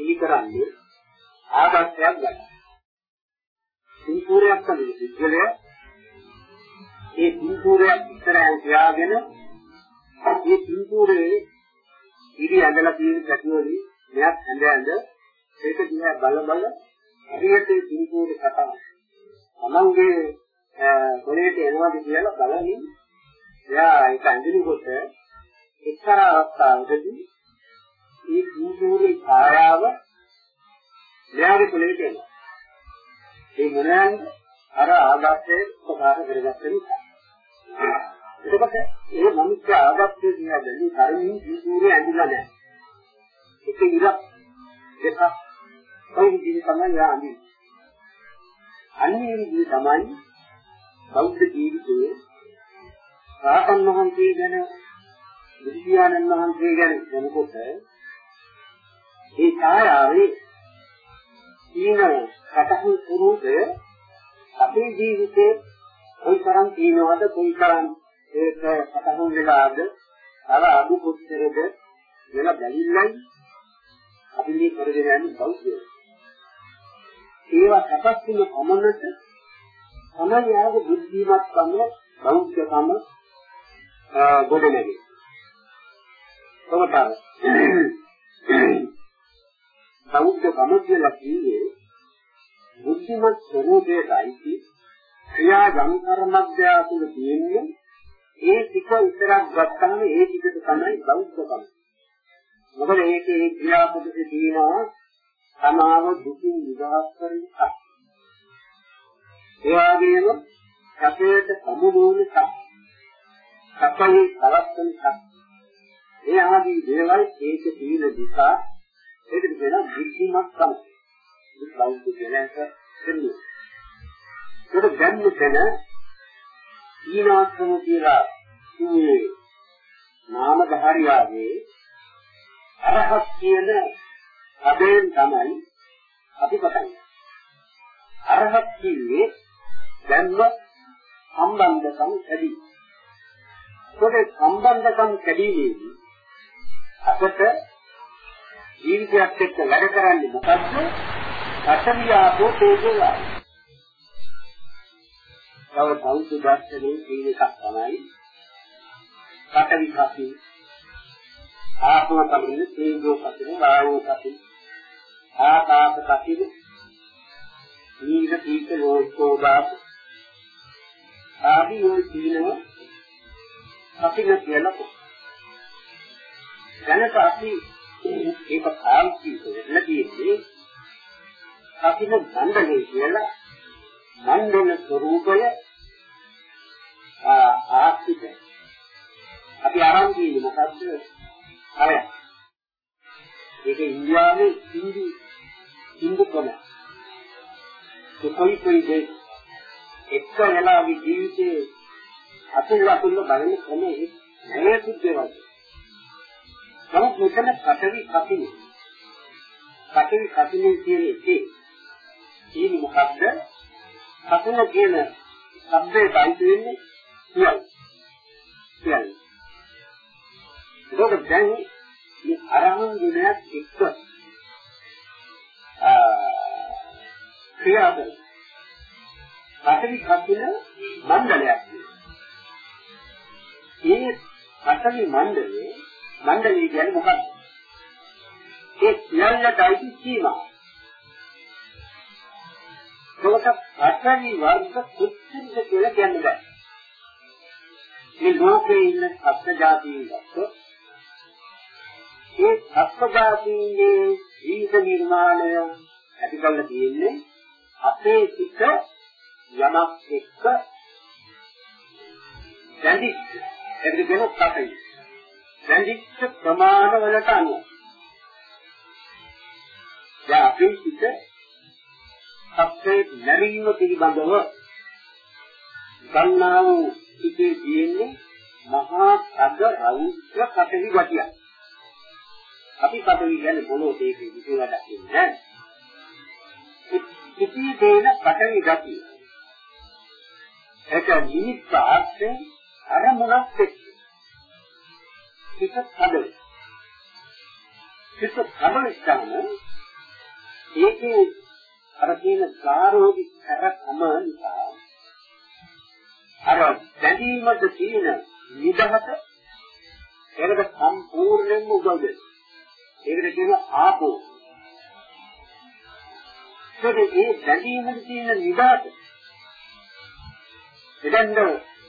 සිහි කරන්නේ ආදර්ශයක් ගන්න. සිංහූරයක් තමයි සිද්ධලය. ඒ සිංහූරයක් ඉස්සරහින් තියාගෙන ඒ සිංහූරේ ඉරි ඇඳලා තියෙන පැටිවලි මෙයක් ඇඳ ඇඳ ඒක දිහා බල බල හරියට ඒ සිංහූරේ කතා. තමන්ගේ ගොඩේට එනවාද කියලා බලමින් එයා ඒක ඇඳිනකොට එක්තරා අවස්ථාවකදී ඒ දීපෝරේ ඡායාව මෙයාගේ කුලයට එනවා. ඒ මොනවාද අර ආගත්තේ උපකාර කරගත්ත නිසා. එතකොට ඒ මිනිස්සු ආගත්තේ දිහා බැලී කරින් දීපෝරේ ඇඳිලා නැහැ. එක ඉරක් දෙකක් කොයි විදිහේ තමයි යාන්නේ. අන්නේ විදිහේ තමයි බෞද්ධ ජීවිතයේ රාතන් වහන්සේ ගැන බුදුපියාණන් වහන්සේ ගැන දැනකොට ඒ ඡායාවේ තීන කටහන් ස්වરૂපය අපේ ජීවිතේ කොයිතරම් තීනවද කොයිතරම් ඒක කටහන් වෙලාද අර අඩු කොච්චරද වෙන බැලිල්ලයි අපි මේ කරගෙන යන්නේ බෞද්ධයෝ ඒවා සකස් වෙන කොමනට තමයි යාගේ බුද්ධිමත්කම බෞද්ධකම ගොඩනැගෙන්නේ. කොහොමද? බෞද්ධකම කියලා කියේ බුද්ධිමත් ස්වરૂපයටයි ක්‍රියා ජන කර්මද්‍යා තුළ තියෙන්නේ ඒ ටික විතරක් ගත්තාම ඒ ටිකට තමයි බෞද්ධකම. මොකද ඒකේ ක්‍රියාපදයේ තියෙනවා සමාව දුකින් නිදහස් කරන එකක්. ඒ වගේම සැපයට සමුදෝන සක්. සැපේ පවත්තන සක්. ඒ ආදී දේවල් ඒක තීන දිසා ඒකට කියන බුද්ධිමත්කම. මේ බෞද්ධ කියලාක දෙන්නේ. ඒක දැන් මෙතන ඊනාත්ම කියලා මේ නාම ධාරියාගේ අරහත් කියන පදයෙන් තමයි අපි පටන් අරහත් කියන්නේ දැන්ව සම්බන්ධකම් ඇති. ඒකේ සම්බන්ධකම් කැඩීමේදී අපට ජීවිතයක් එක්ක වැඩ කරන්නේ මොකද්ද? පඨවියාපෝ තේජෝ තව බෞද්ධ දර්ශනයේ තියෙන එකක් තමයි පඨවි කපි ආත්ම කපි තේජෝ කපි වායෝ කපි ආකාශ කපි නීල පීත ලෝකෝදාප ආදී ඔය තීනව අපි කියලා. දැනට අපි ඒක සාන්තික වෙන්න තියෙන්නේ අපිට ගණ්ඩනේ කියලා මන්දන ස්වરૂපය ආස්තික අපි ආරම්භ කියන්නේ මොකද්ද? අරය. ඒක ඉන්දියාවේ හින්දු හින්දු කම. කොයි කොයි දේ එක්ක වෙලා ජීවිතේ අතුල් අතුල් බලන ක්‍රමයේ නෑ සිද්ධ වෙනවා. නමුත් මෙතන පටවි කපිනේ. පටවි කපිනේ කියන එකේ ini මොකක්ද? කපුන කියන શબ્දේ බයිට වෙන්නේ සියල්. සියල්. ඒක දැන් මේ අරහන් ගුණයක් එක්ක ආ ක්‍රියාද පටවි කපින මණ්ඩලයක්. ඒ පටවි මණ්ඩලේ මණ්ඩලය කියන්නේ මොකක්ද? ඒ සියල්ලටයි සීමා. ඒකට අටවි වර්ග කුච්චින්ද කියලා කියන්න බෑ. මේ ලෝකේ ඉන්න සත්ත්ව జాතියින් ගත්තොත් ඒ සත්ත්ව జాතියින්ගේ ජීවිත නිර්මාණය ඇති කරලා තියෙන්නේ අපේ සිත යමක් එක්ක දැඩි ඒකට කියන පටවි. දැන්දිච්ච ප්‍රමාණ වලට අනුව. දැන් අපි හිත සත්‍යයේ නැරීම පිළිබඳව ගන්නා වූ හිතේ තියෙන්නේ මහා අද රෞද්‍ර කටවි ගතිය. අපි කටවි කියන්නේ පොළොව තේකේ විදිහට දකින්නේ නැහැ. ඉතින් තේන කටවි ගතිය. ඒක නිමිත්ත ආස්තේ අරමුණක් එක්ක. හිත හදල. හිත හදලස්තන ඒකේ අර තියෙන සාරෝධි කරකම නිසා අර දැනීමට තියෙන නිදහස ඒකට සම්පූර්ණයෙන්ම උදව් දෙනවා. ඒකට කියනවා ආපෝ. ඒ දැනීමට තියෙන නිදහස එදෙන්ද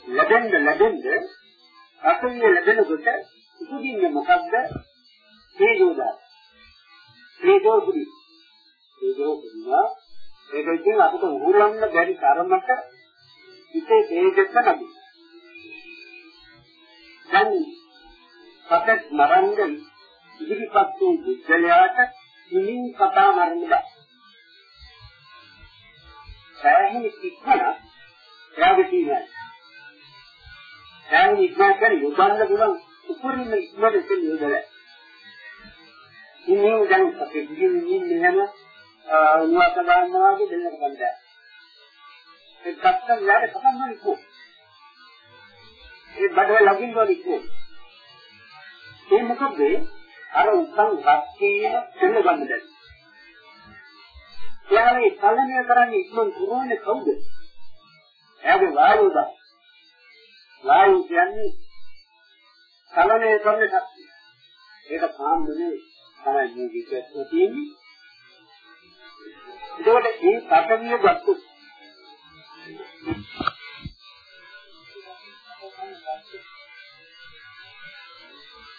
ලැබෙන්න ලැබෙන්න අසුන්‍ය ලැබෙනකොට උපදින්නේ මොකද්ද? තේජෝදා. තේජෝපුරි. තේජෝපුරිවා ඒක ඉතින් අපිට උහුලන්න බැරි තරමට හිතේ තේජස්ස නැති. දැන් සතත් මරංග ඉදිරිපත් වූ විද්‍යාලයට ඉමින් කතා මරන්න බෑ. සෑහෙන ඉක්මනට එයාගේ තියෙනවා. සෑහෙන ඉක්මනට කියන්නේ යොදන්න පුළුවන් උපරිම ඉක්මනට ඉතින් යොදලා. ඉන්නේ දැන් අපේ ජීවිතේ මෙහෙම උන්වත ගන්නවා වගේ දෙන්නට බෑ. ඒ කත්තන් යාර කතන් හරි කෝ. ඒ බඩේ ලගින් වල කෝ. ඒ මොකද අර උසන් රැකීම දෙන්න ගන්න දැන්. එයාගේ කලණය කරන්නේ ඉක්මන් කරන්නේ කවුද? එයාගේ වායුවද? වායු කියන්නේ කලණය කරන ශක්තිය. ඒක සාමාන්‍යනේ තමයි මේ විකල්ප තියෙන්නේ. ඒකට මේ පඨවිය ගත්තොත්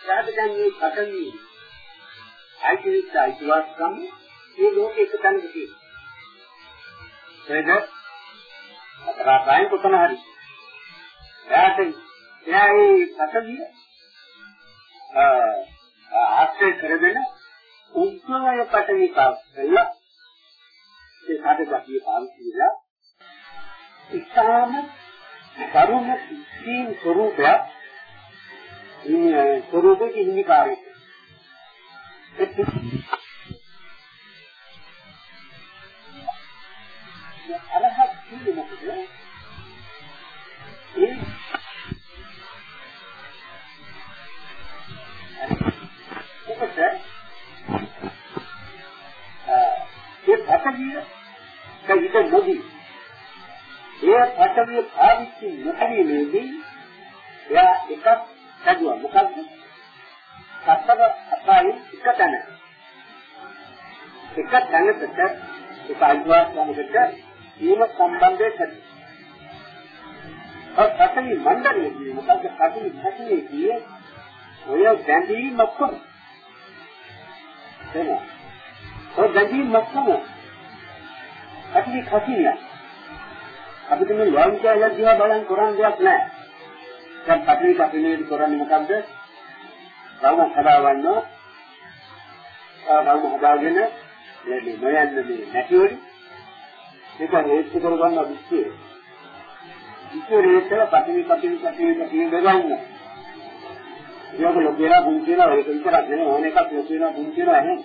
සාධකන්නේ පඨවිය අයිතිවිත් අයිතිවාස්කම් මේ ලෝකෙ එක තැනක තියෙනවා. ඒක අතරාපයින් කොතන හරි. එයාට එයා ඒ පඨවිය ආශ්‍රය කරගෙන උද්ගලය පඨවි කාස්කලා ඒ කාටගතිය පාවිච්චි වෙලා ඉස්හාම කරුණ සීන් ස්වરૂපයක් මේ ස්වરૂපෙක හිමිකාරයෙක් අරහත් කියන්නේ ඒ පටවිය කවිද නොදී ඒ පටවිය පාවිච්චි නොකිරීමේදී එයා එකක් හදුවා මොකද්ද? සතර අපායේ එක තැන. එක තැනකට ඒක අයිවාස් සමගට ඊම සම්බන්ධය ඇති. ඔය පටවි මණ්ඩලයේදී මොකද්ද පටවි පැතියේදී ඔය බැඳීම ඔක්කොම එනවා. ඔය බැඳීම් ඔක්කොම අපි කතිය. අපිට මේ ලෝකයල දිහා බලන් කරන් දෙයක් නැහැ. දැන් අපි කතිනේ කරන්නේ මොකද්ද? රවුම හදාවන්න රවුම හදාගෙන මේ නොයන්න මේ නැතිවෙලි ඒක හේතු කරගන්න විශ්ේ. විශ්ේ රේතල පතිවි පතිවි පතිවි පතිවි බෙදන්න. ඒක ලොකේලා බුන් කියලා ඒක විතරක් නෙවෙයි ඕන එකක් ලොකේලා බුන් කියලා එහෙනම්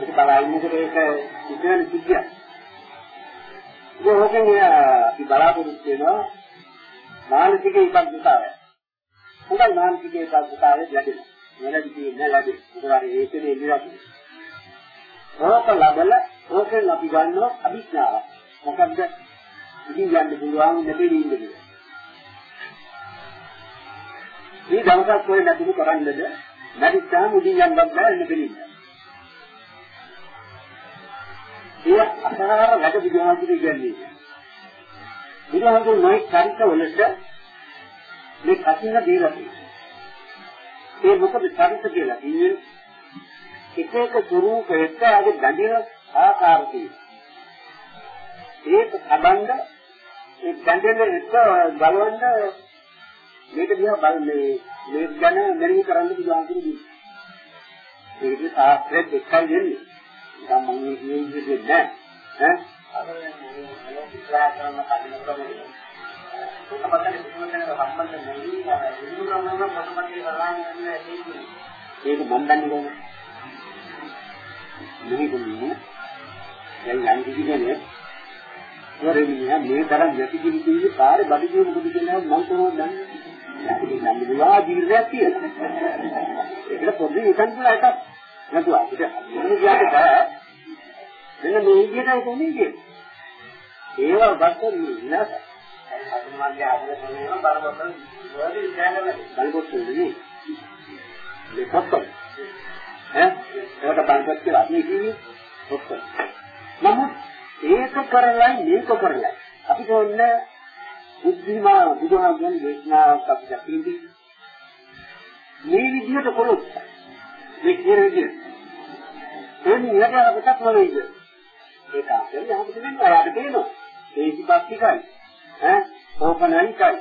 ඒක බලන්නකොට ඒක ඉතින් සිද්ධියක්. ඒ හොකෙන් අපි බලාපොරොත්තු වෙනවා මානසික ඒකාග්‍රතාවය. හොඳයි මානසික ඒකාග්‍රතාවය ලැබෙනවා. නැලදි කියන්නේ ලැබෙන. මොකද ඒකනේ ඉඳලා ඕක ලබල ඕකෙන් අපි ගන්නවා අභිඥාව. මොකද්ද? ඉතින් යන්න පුළුවන් නැති ඉන්නේ. මේ දවසක් කොහෙ නැතිව කරන්නද? නැතිනම් උදින් යන්නත් බෑ ඉන්න ඒ අසාර වැඩ විද්‍යාවන්ති කියන්නේ. විද්‍යාවන්ති නොයි චරිත වලට මේ කසින දීලා තියෙනවා. ඒ මොකද චරිත කියලා කියන්නේ එක එක ස්වરૂපයක ආගේ දඬින ආකාර තියෙනවා. ඒක සම්බන්ධ ඒ දඬින එක ගලවන්න මේක දිහා බල මේ මේ ගැන මෙනෙහි කරන්න බුදුහාමුදුරු දුන්නා. ඒකේ සාස්ත්‍රයේ එකයි දෙන්නේ. නිකන් මම මේ කියන්නේ නෑ. ඈ අර මේ ඉස්ලාම් කරන කඩනකොට ඒක මතක ඉක්මනට සම්බන්ධ නෙවෙයි අර ඉන්ද්‍රමම පොතපතේ සලහන් කරන ඒකේ ඒක මම දන්නේ කොහොමද? මෙහි දුන්නේ දැන් යම් කිසි කෙනෙක් වරෙන්නේ මේ තරම් යටි කිවි පාරේ බඩ කියන මොකද කියලා මම කොහොමද දන්නේ? නම් දුවා ජීවිතයක් කියලා. ඒකට පොඩි එකක් කියලා එකක් නැතුව අපිට මොන කියන්න බෑ. මෙන්න මේ විදිහටයි කොහොමද කියන්නේ. ඒවා බස්සරි විනාශ. අතුමාගේ ආදර කරනවා බරපතල වලදී ඉඳලා බලපොත් දෙන්නේ. දෙකක් ඈ ඒකට බංකත් කියලා අපි කියන්නේ ඔක්කොම. නමුත් ඒක කරලයි මේක කරලයි. අපි කියන්නේ බුද්ධිමා බුදුහාමුදුරන් දේශනාවක් අපිට තියෙන්නේ. මේ විදිහට කොළොත් මේ කියන විදිහ. එන්නේ යට අපිටත් නොවේද? ඒක අපේ යහපත වෙනවා. යාට තේනවා. ඒකපත්තිකයි. ඈ ඕපනයිකයි.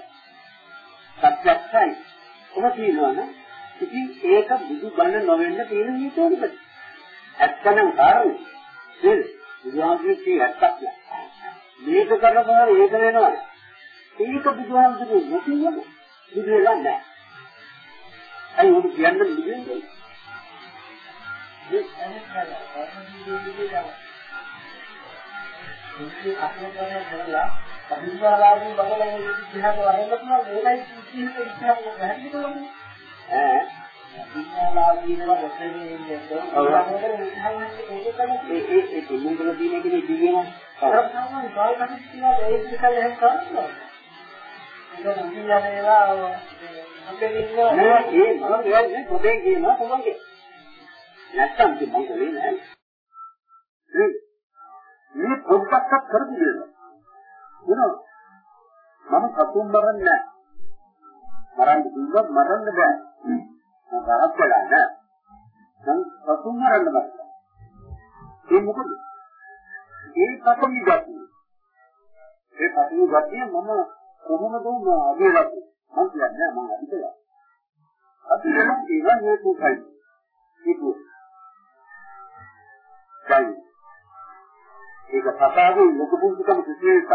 සත්‍යක්ෂයි. කොහොමද කියනවනේ? ඉතින් ඒක බුදු බණ නොවෙන්න තියෙන හේතුව මොකද? ඇත්තනම් කාරණේ. නේද? බුදුහාමුදුරුවෝ ඇත්තක් නෑ. මේක කරනකොට ඒක වෙනවා. ඒක බුදුහාමුදුරුවෝ නොකියම බුදු වෙලා නෑ. අයි උඩ කියන්න බුදුන්නේ. මේ අනිත් කරලා කරලා අභිඥාලාභී බලලා ඉතිහාස වරෙන්න පුළුවන් ඒකයි ඉතිහාස ඉතිහාස වැහැදිලි කරන්නේ. ඈ විඥානාදීනව රැකෙන්නේ ඒ ඒ ඒ තුමුදල දින එකේ දිනන කරපුවාම කාලකටි කියලා ඒ විකල් එහෙම කරනවා ඒක විඥානේලා හම්බෙන්නේ නෑ ඒ මම කියන්නේ පොතේ කියන කොහොමද නැත්තම් මම කරේ නෑ මේ පොඩ්ඩක්වත් කරපු දෙයක් නේද මම සතුම් මරන්නේ නෑ මරන්න කිව්වොත් මරන්න බෑ මම කරලා නෑ. දැන් සතුන් මරන්න බෑ. ඒ මොකද? ඒ පටවි ගතිය. ඒ පටවි ගතිය මම කොහොමද මම අදේවත් මම කියන්නේ මම අදිතලා. අපි වෙන ඒවා හේතුයි. ඒක. දැන් ඒක කතාවේ ලොකු පුදුකම කිසි එකක්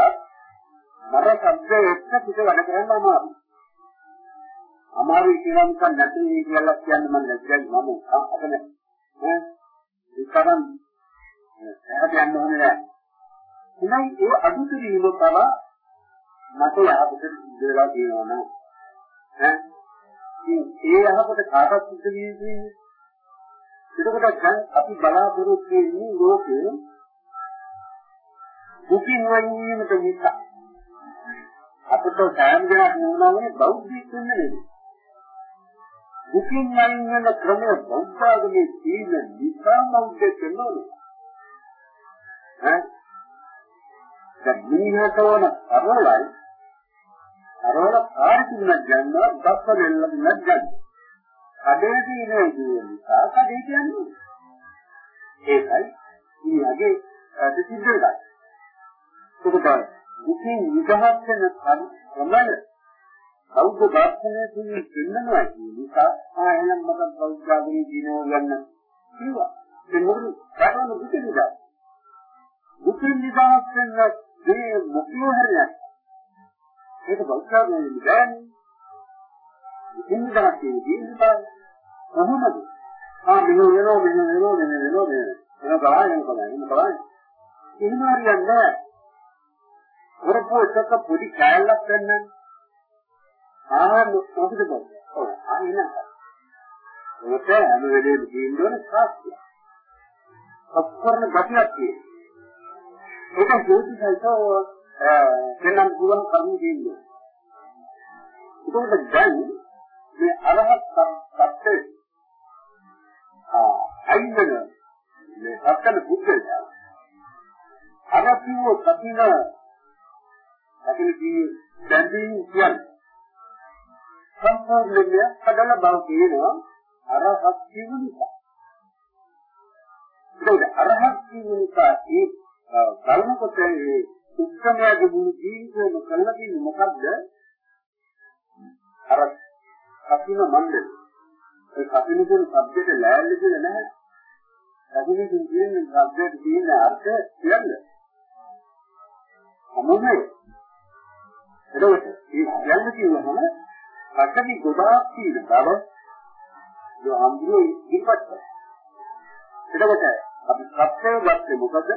මර શબ્ද එක්ක පිට වැඩ කරන්න අමාරුයි. අමාරුයි කියලා නිකන් නැති කියලා කියන්න මම නැතියි මම අතන ඈ ඒකනම් එහෙට යන්න ඕනේ නෑ. ඉතින් ඒ අඩු කිරීම තම මට යහපත දෙලා කියනවා නේද? ඈ ඒ යහපත කාටත් සිද්ධ වෙන්නේ එතකොට දැන් අපි බලාපොරොත්තු වෙන්නේ ලෝකේ දුකින් වයින්නට මිස අපිට සෑම දෙයක් නුනවනේ බෞද්ධ වෙන්න නෙවෙයි. දුකින් අයින් වෙන ක්‍රමය බෞද්ධාගමේ තියෙන නිසා බෞද්ධ වෙනවනේ. ඈ දැන් මිනිහට ඕන අරලයි අරල කාර්යකින් නැගන්න දස්ස දෙල්ල නැගන්න. කඩේ තියෙන නිසා කඩේ කියන්නේ. ඒකයි ඊයගේ ප්‍රතිසිද්ධ එකයි. ඒක දුකින් නිදහස් වෙන ක්‍රමය බෞද්ධ දර්ශනයේ තියෙන දෙන්නවා කියන නිසා ආ එහෙනම් මට බෞද්ධ ආගමේ දිනව ගන්න කිව්වා. ඒ මොකද කාටවත් දුක නිදා. දුක නිදාස් වෙන දේ මොකෝ හරියක්. ඒක බෞද්ධ ආගමේ නිදානේ. දුකින් නිදාස් කියන දේ කොහොමද? ආ මෙන්න වෙනෝ මෙන්න වෙනෝ මෙන්න වෙනෝ මෙන්න. එන ගායන කරන්නේ එන බලන්න. එහෙම හරියන්නේ නැහැ. වරපෝ එකක පොඩි කෑල්ලක් ගන්නන්නේ ආහාර මොකද කරන්නේ? ඔව් ආයෙ නෑ. ඒක හැම වෙලේම තියෙන්න ඕනේ සාස්ත්‍ය. ඔක්කොම ගතියක් තියෙනවා. ඒක ජෝතිසයිතෝ එනම් ගුවන් කර්ම දෙන්නේ. ඒකත් දැන් මේ අරහත් සත්‍ය අපිට දැන් කියන්නේ සම්පූර්ණයෙන්ම හදල බව කියනවා අරහත් කියන නිසා. ඒක අරහත් කියන නිසා ඒ බලනකොට ඒ උත්සමයේ මුළු ජීවිතේම කළා කියන්නේ මොකද්ද? අර කපින මණ්ඩල ඒ කපින කියන සබ්ජෙක්ට් ලෑල්ල කියලා නැහැ. කපින කියන සබ්ජෙක්ට් තියෙන අර්ථ කියන්නේ. අමුනේ. එතකොට මේ යන්න කියවම රටේ ගොඩාක් තියෙන බව ඒ අම්බුරු ඉපත් කරනවා. එතකොට අපි සත්‍යය ගත්තේ මොකද?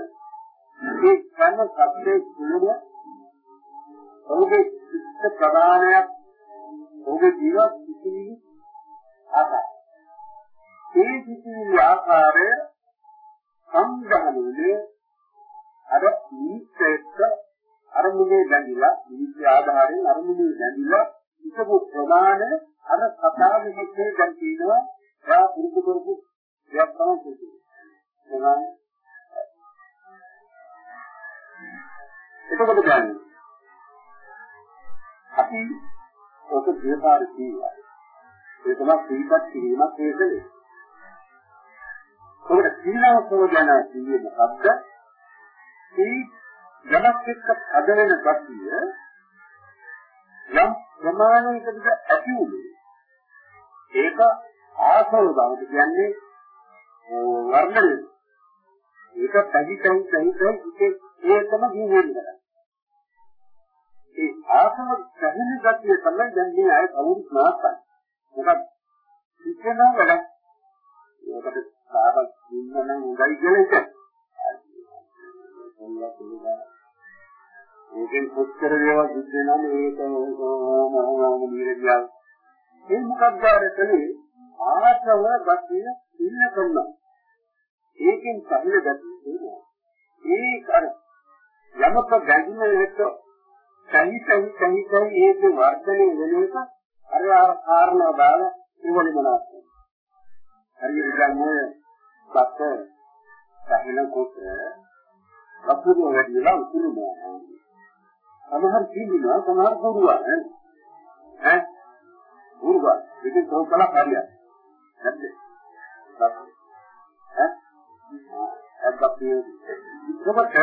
මේ කන්න සත්‍යයේ කුළුණ ඔහුගේ චිත්ත ප්‍රදානයක් ඔහුගේ ජීවත් සිටින ආකාරය. ඒ සිටින ආකාරය සංගහනුනේ අර නිත්‍යක අරමුණේ දැඳිලා නිත්‍ය ආධාරයෙන් අරමුණේ දැඳිලා ඉතපු ප්‍රමාණය අර කතාවේ හිතේ දැන් තියෙනවා එයා පුරුදු කරපු දෙයක් තමයි කියන්නේ. එතකොට දැන් අපි ඔක දෙපාර කියනවා. ඒ තමයි සීපත් කිරීමක් හේතුවේ. ඔකට සීලව සෝජන කියන්නේ මොකද්ද? ඒ යමක් එක්ක හද වෙන ගතිය යම් ප්‍රමාණයකට ඇති වුනේ. ඒක ආසව බව කියන්නේ වර්ණය. ඒක පැදි පැදි පැදි පැදි ඒකම ජීවෙන්නේ. ඒ ආසම සැහැණ ගතිය තමයි දැන් මේ අය කවුරුත් නවත්තන්නේ. මොකද හිතන වැඩ. ඒකට සාහස් ඉන්න නම් උදයි කියලා එක. ඒකෙන් කොච්චර දේවල් සිද්ධ වෙනවද ඒක මොනවාම නිරදියා. මේ මොකක්ද ආරතනේ ආසව ගතිය ඉන්න කරනවා. ඒකෙන් සැහැණ ගතිය තියෙනවා. ඒක අර යමක බැඳින එක සහි සහි සහි සහි ඒක වර්ධනය වෙන එක අර අර කාරණා දාලා ඉවලි මොනවද හරියට ගන්නේ බත් සහිනකොට වතුර වැඩිලා උතුළු නෑ සමහර කීනවා සමහර කරුවා ඈ. උරුවා ඉතින් කොහොමද හරියට නැද්ද? ඈ? අද්දප්පිය ඉතකොට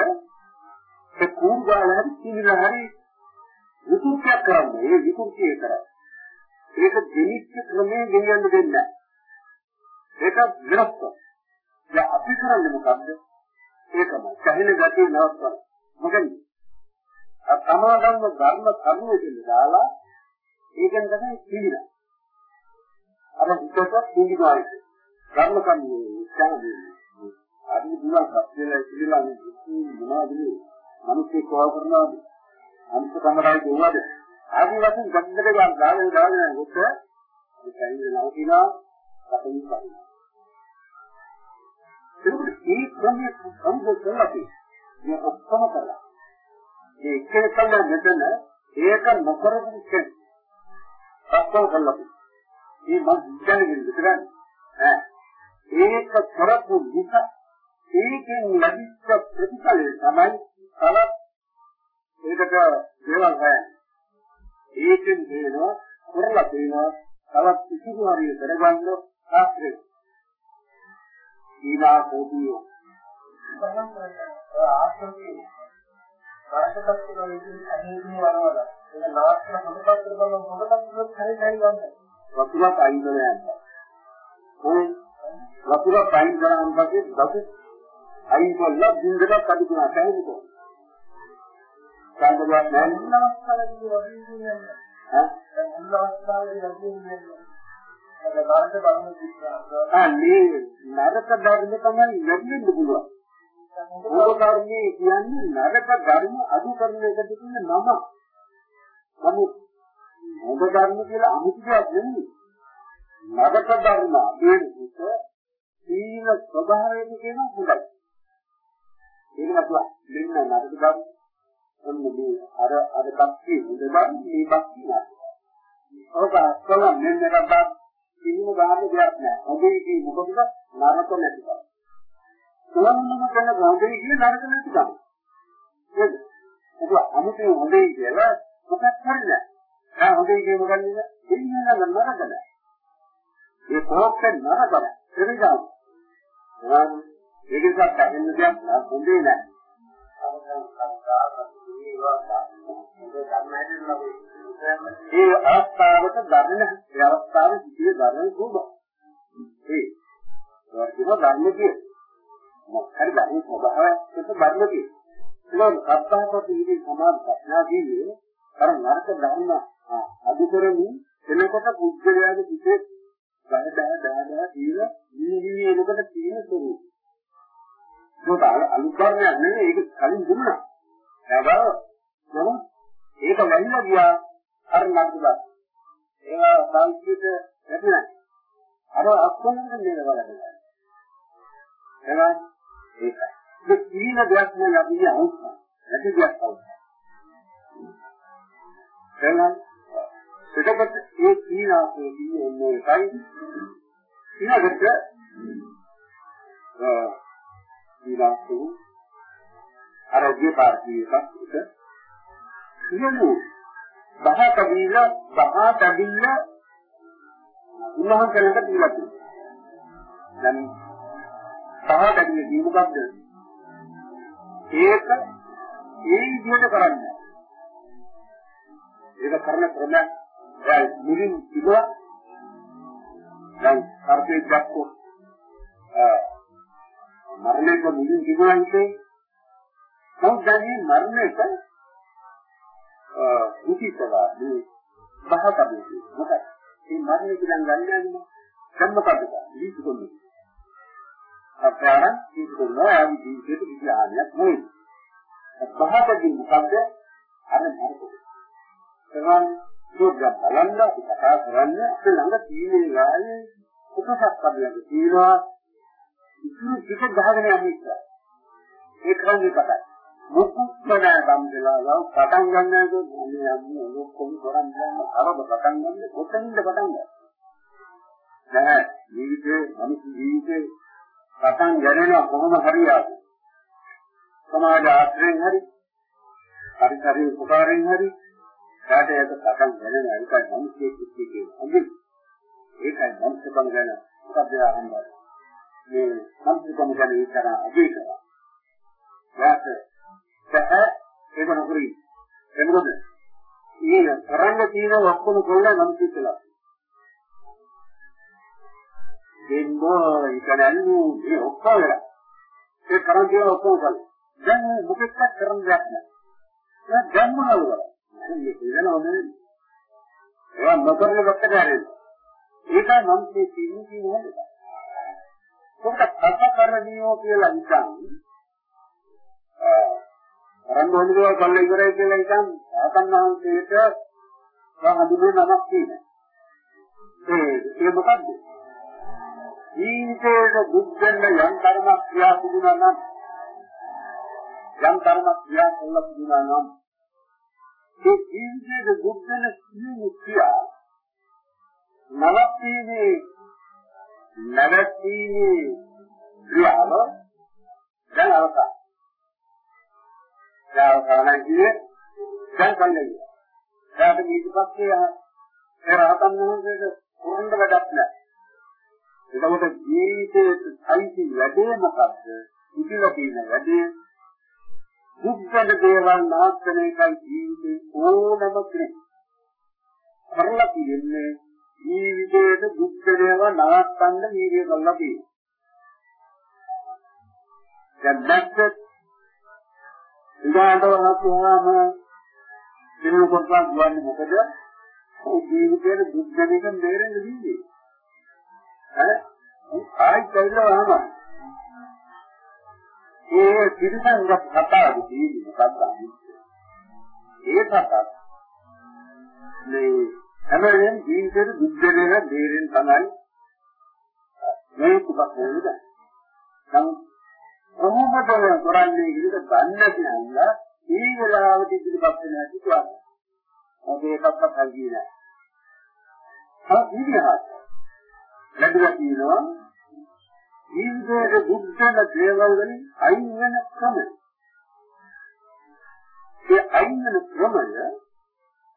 ඒ කුරුවා හරි කීලා හරි විකෘතියක් කරන්නේ ඒ විකෘතිය කරන්නේ. ඒක දෙනිච්ච ක්‍රමයේ ගෙනියන්න දෙන්නේ ඒක විරස්ත. දැන් අපි කරන්නේ මොකද්ද? ඒකම සහින ගතිය නවත්වන. මොකද? සමාගම්ම ධර්ම කර්මයෙන් දාලා ඒකෙන් තමයි පිළිලා. අර හිතට පිළිගායක. ධර්ම කර්මයේ ඉස්සන්නේ. අරි දුරක් අපේ පිළිලා මොනවද මේ? මිනිස්සු කොහොම කරනවද? අන්ත කමරායි දුවද ආදි වශයෙන් ගන්දර ගන්න දාගෙන දාගෙන උත් ඒ කයින් නවතිනා කටින් කයි ඒ ක්‍රමයේ සම්බුද්ධලති මේ ඔක්කොම කරලා. මේ එක්කෙනෙක් කල්ලා මෙතන ඒක නොකරපු කෙනෙක්. ඔක්කොම කළා මේ මම දැනගෙන විතරයි ඈ. ඒක කරපු නිසා ඒකෙන් ලැබිච්ච ප්‍රතිඵලය තමයි තවත් ඒකට දේවල් හොයන්නේ. ඒකෙන් දෙනවා කරලා දෙනවා තවත් කිසිදු හරිය කරගන්න ආශ්‍රය. ඊළා කෝපියෝ. ආශ්‍රය කාර්යකත් වලින් අනේදී වලවල ඒක නාස්න මොකක්ද බලන මොකක්ද හරි හරි ගන්න. වතුරක් අයින් කරලා යන්න. ඔය වතුරක් අයින් කරාන් පස්සේ දසු අයින් කළා බින්දකට අඩු කරලා පැහැදිලි සංගමයක් නැහැ මුල් අවස්ථාවේදී වගේ කියන්නේ? ඈ? දැන් මුල් අවස්ථාවේදී වගේ කියන්නේ අර නරක ධර්ම විශ්වාස ආ මේ නරක ධර්ම තමයි ලැබෙන්න පුළුවන්. ඕක ධර්මයේ කියන්නේ නරක ධර්ම අඩු කරන එකට කියන නම. නමුත් මොක ධර්ම කියලා අමුතුවක් නෙමෙයි. නරක ධර්ම අදේනික සීල ස්වභාවයෙන් කියන හොඳයි. ඒක නතුව දෙන්න නරක ධර්ම. ඔන්න මේ අර අර බක්තිය මුදබන් මේ බක්තිය නෑ. ඔබ කොළම් මෙන්න එකක් කිසිම ගාන දෙයක් නෑ. ඔබේ කී මොකද නරක නැති බව. කොළම්ම කරන ගාදේ කිය නරක නැති බව. නේද? ඔබ අමුතු හොඳයි කියලා මොකක් හරි නෑ. ආ හොඳයි කිය මොකක්ද? දෙන්න නරක නෑ. ඒ කොහොක්ක නරක නෑ. එනිසා ඒකත් ඇහෙන්න දෙයක් නෑ හොඳේ නෑ. ඒ අවස්ථාවට ධර්ම අවස්ථාවේ සිටියේ ධර්ම රූප. ඒ වර්ධිම ධර්ම කිය. මොකක්ද ධර්ම ස්වභාවය ඒක ධර්ම කිය. ඒක සත්‍යපත ඉදී සමාන ප්‍රඥාදීයේ අර නරක ධර්ම අධිකරමින් එනකොට පුද්ගලයාගේ පිටේ බය බය බය බය කියලා නිවිවි එනකොට තියෙන ස්වරූපය. ඒක අනුකරණයක් නෙවෙයි ඒක කලින් දුන්නා. හැබැයි නමුත් ඒක වැහිලා ගියා අර නඩුවක්. ඒවා සංස්කෘත නැති නැහැ. අර අක්කොන්නද නේද බලන්න. එහෙනම් ඒකයි. මේ කීන දෙයක් නේ අපි අවුස්සන. නැති දෙයක් අවුස්සන. එහෙනම් එතකොට ඒ කීනාසේ කියන්නේ එකයි. ඊළඟට අ ඊළඟට ආරෝග්‍ය පාර්ශ්වයක එක සියලු බහ කබීල බහ තබිල්ල උන්වහන්සේලට කියලා තියෙනවා. දැන් බහ කබීල කියන්නේ මොකක්ද? ඒක ඒ විදිහට කරන්නේ. ඒක කරන ක්‍රමයක් දැන් මුලින් තිබුණා. දැන් කාර්යයක් දක්වෝ මරණයට මුලින් තිබුණා ඉතින් නමුත් දැන් මේ මරණයට විචිතවා මේ බහකබේ මොකක්ද මේ මරණය කියන ගන්නේ සම්මතද දීපුන්නේ අපරාණ දීපුන්නේ ආදි ජීවිතේ කිසි ආනියක් නෙවෙයි බහකදී මොකද්ද? අර නරකද එවන් දුක් බලන්න අපි කතා කරන්නේ. අපේ ළඟ තියෙන ගානේ කොටසක් අපිට තියෙනවා. ඉතුරු ටික ගහගෙන යන්නේ ඒක කරන්නේ කතා මුකුත් නැහැ බම්දලා ගාව පටන් ගන්නකොට අනේ අම්මේ ඔක්කොම කරන් යන අරබ පටන් ගන්න කොතනින්ද පටන් ගන්නේ? නැහැ. ජීවිතේ මිනිස් ජීවිතේ පටන් ගන්නවා කොහොම හරි ආවේ සමාජ ආශ්‍රයෙන් හරි පරිසරයේ උපකාරයෙන් හරි කාට ඒක පටන් ගන්න එකයි මිනිස්සේ කිච්චේ අඳි ඒකයි මනුස්සකම ගැන මොකද ආරම්භය මේ මනුස්සකම ගැන විතර අගේ කරා වාස සහ ඒක නොකරයි. එතකොට ඊන කරන්න තියෙන ඔක්කොම කොල්ලා නම් කියලා. දෙන්නෝ ඉතනන්නු මේ ඔක්කොම ඒ කරන් තියෙන ඔක්කොම කල්. දැන් මොකක්ද කරන්න දෙයක් නැහැ. දැන් මොනවද කරන්නේ? මේක වෙනවනේ. ඒවා නොකරන වට ගන්න. ඒකයි මම මේ කියන්නේ කියන්නේ. කොහොමද අසකරණියෝ කියලා හිතන්නේ? අරන් හොඳිනවා කල්ල ඉවරයි කියලා හිතන් ආතන් වහන්සේට හඳුනේ නමක් තියෙනවා. ඒ ඒ මොකද්ද? ජීවිතයේ බුද්ධන්න යම් කර්මයක් ක්‍රියා තිබුණා නම් යම් කර්මයක් ක්‍රියා කළා තිබුණා නම් ඒ ජීවිතයේ බුද්ධන්න සියලු ක්‍රියා නවත්තීමේ නැවතීමේ ක්‍රියාව දැන් අවසන්. යාවකාරණයි කියේ දැන් කන්නේ. දැන් ඊට පස්සේ ඒ රහතන් වහන්සේට කොරන්න වැඩක් නැහැ. එතකොට ජීවිතයේ අයිති වැඩේ මොකද්ද? ඉතිලා තියෙන වැඩේ දුක්ඛද දේවල් නාස්තන එකයි ජීවිතේ ඕනම කෙනෙක්. කරලා තියෙන්නේ ජීවිතයේ දුක්ඛ දේවල් නවත්තන්න වීර්ය කරලා තියෙනවා. දැන් දැක්ක ඉදාට වහතුවාම දිනු කොටස් ගන්න මොකද? ඒ ජීවිතයේ දුක් දැනගෙන බේරෙන්න දීන්නේ. ඈ ආයි කියලා වහම. ඒ පිරිසංග කතාව දීන්නේ මොකක්ද? ඒ කතාව මේ හැමෝම ජීවිතේ දුක් දැනගෙන බේරෙන්න තමයි මේ කුපක් නේද? නමුත් කොහොමද කරන්නේ කියලා දන්නේ කියලා මේ වෙලාවට ඉදිරිපත් වෙන හැටි කියන්නේ. මොකද ඒකක්වත් හරියි නෑ. හරි විදිහට. ලැබුණා කියනවා ජීවිතයේ දුක්ඛන දේවල් වලින් අයින් වෙන ක්‍රමය. ඒ අයින් වෙන ක්‍රමය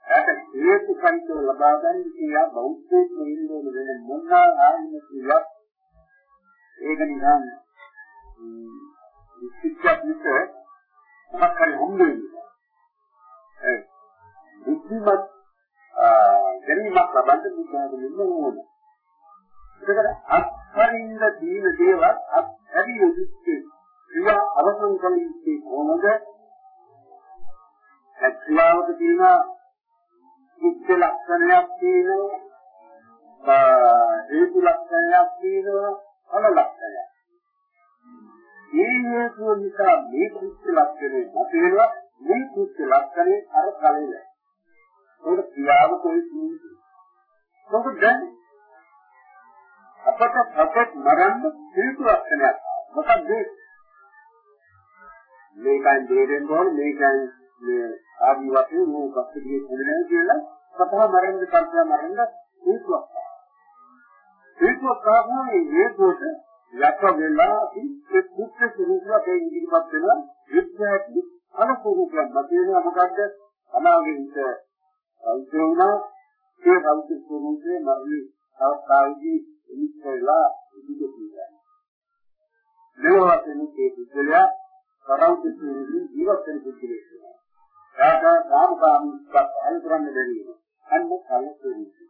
ඇට හේතු කන්ට ලබා ගන්න කියා බෞද්ධ තේරුම් වෙන මොනවා ආයෙත් කිව්වා ඒක නිකන් විචිත්තක් විතර මොකක් හරි හම්බ වෙන්නේ. ඒ බුද්ධිමත් දැනීමක් ලබන්න බුද්ධාගමෙන්න ඕන. ඒකට අත්හරින්න දීන දේවල් අත්හැරිය යුත්තේ ක්‍රියා අවසන් කළ යුත්තේ කොහොමද? ක්‍රියාවක තියෙන මුක්ඛ ලක්ෂණයක් තියෙනවා හේතු ලක්ෂණයක් තියෙනවා අන ලක්ෂණයක්. මේ හේතුව නිසා මේ කුච්ච ලක්ෂණය නැතිවෙනවා මේ කුච්ච ලක්ෂණය අර කලින්. ඒක ක්‍රියාව කොයි කිව්වද? මොකද දැන් අපට සතෙක් මරන්න හේතු ලක්ෂණයක්. මොකද මේකෙන් දෙයෙන් ඕන මේකෙන් මේ ආදි වශයෙන් මේ කස්තියේ කුණේ කියලා කතා මරන්න කල්පනා මරන්න හේතුවක්. හේතුවක් කාරණේ හේතුවට යට වෙලා ඒ කුච්ච ස්වරූපයක් ඉදිරිපත් වෙන විද්‍යාත්මක අනුකූලකම් මතියන මොකද්ද? අනාගත අවුරුණා ඒ අවුරුදු ස්වරූපේ මරණය අවස්ථාවේදී ඉස්සෙල්ලා ඉදිරියට මෙලොවට මේ පුද්ගලයා කරවුතු ස්වරූපී ජීවත් වෙන පුද්ගලයෙක් වෙනවා. එයාට සාමකාමීත්වයක් පහළ කරන්න බැරි වෙනවා. අන්න කල ස්වරූපී.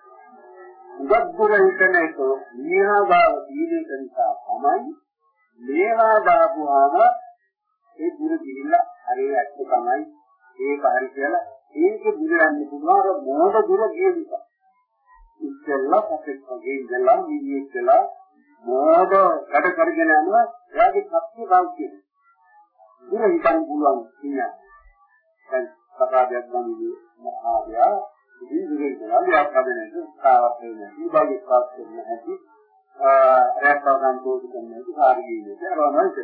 උගත්බුර හිතන එක මිනිහා බව දීලේක නිසා තමයි මේවා දාපුවාම ඒ දුර ගිහිල්ලා හරිය ඇත්ත තමයි. ඒක හරි කියලා ඒක දුරන්නේ පුළුවන් අර මොහොත දුර ගිය නිසා ඉස්සෙල්ලා අපේ වගේ ඉඳලා නිවියෙක් කියලා මොහොත කඩ කරගෙන යනවා. එයාගේ සත්‍ය කල්පිය දුර හිතන්න පුළුවන් කියන්නේ දැන් සකාදයක් ගන්නේ මහාවයා. විවිධ ආකාරයෙන් උත්සාහවත් වෙන විභාග ස්පාස් කරන හැටි රැකවගන්න තෝරන හැටි හරියට යනවාමද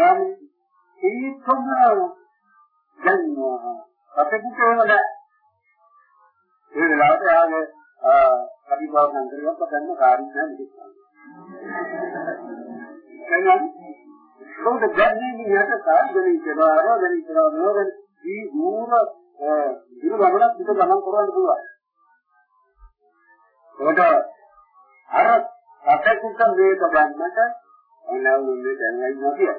එනම් ඒ සම්මාන දැන් අපිට කියවල ඒ වෙලාවට ආගේ අභිභාවන කරගත්ත ගන්න කාර්යය නැහැ එහෙනම් කොහොමද දැන් මේ යටකා ගණන් කරනවා ගණන් කරනවා නෝගන් මේ මූල දින ගමනක් පිට ගමන් කරන්න පුළුවන්. ඒකට අර අපේකුට මේක ගන්නට එනවුනේ දැන් අයිනවා කිය.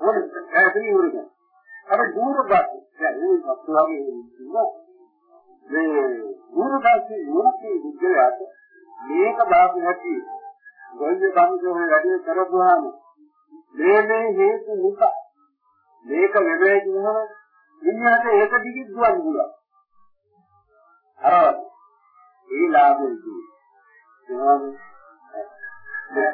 මොකද ඒකේ උරුම. අර දූර බස් දැන් ඒ සත්‍යාවේ ඉන්නවා. මේ දූර බස් මොනකේ විද්‍යාවට මේක දාපු හැටි ගොල්ලේ කමිටුවේ වැඩි කරපුවාම මේ මේ හේතු නිසා මේක වෙන්නේ කියනවා ඉන්නහට ඒක දිගින් දුවන්න පුළුවන්. අර ඒ ලාභෙ ඉන්නේ. එහෙනම් ඒ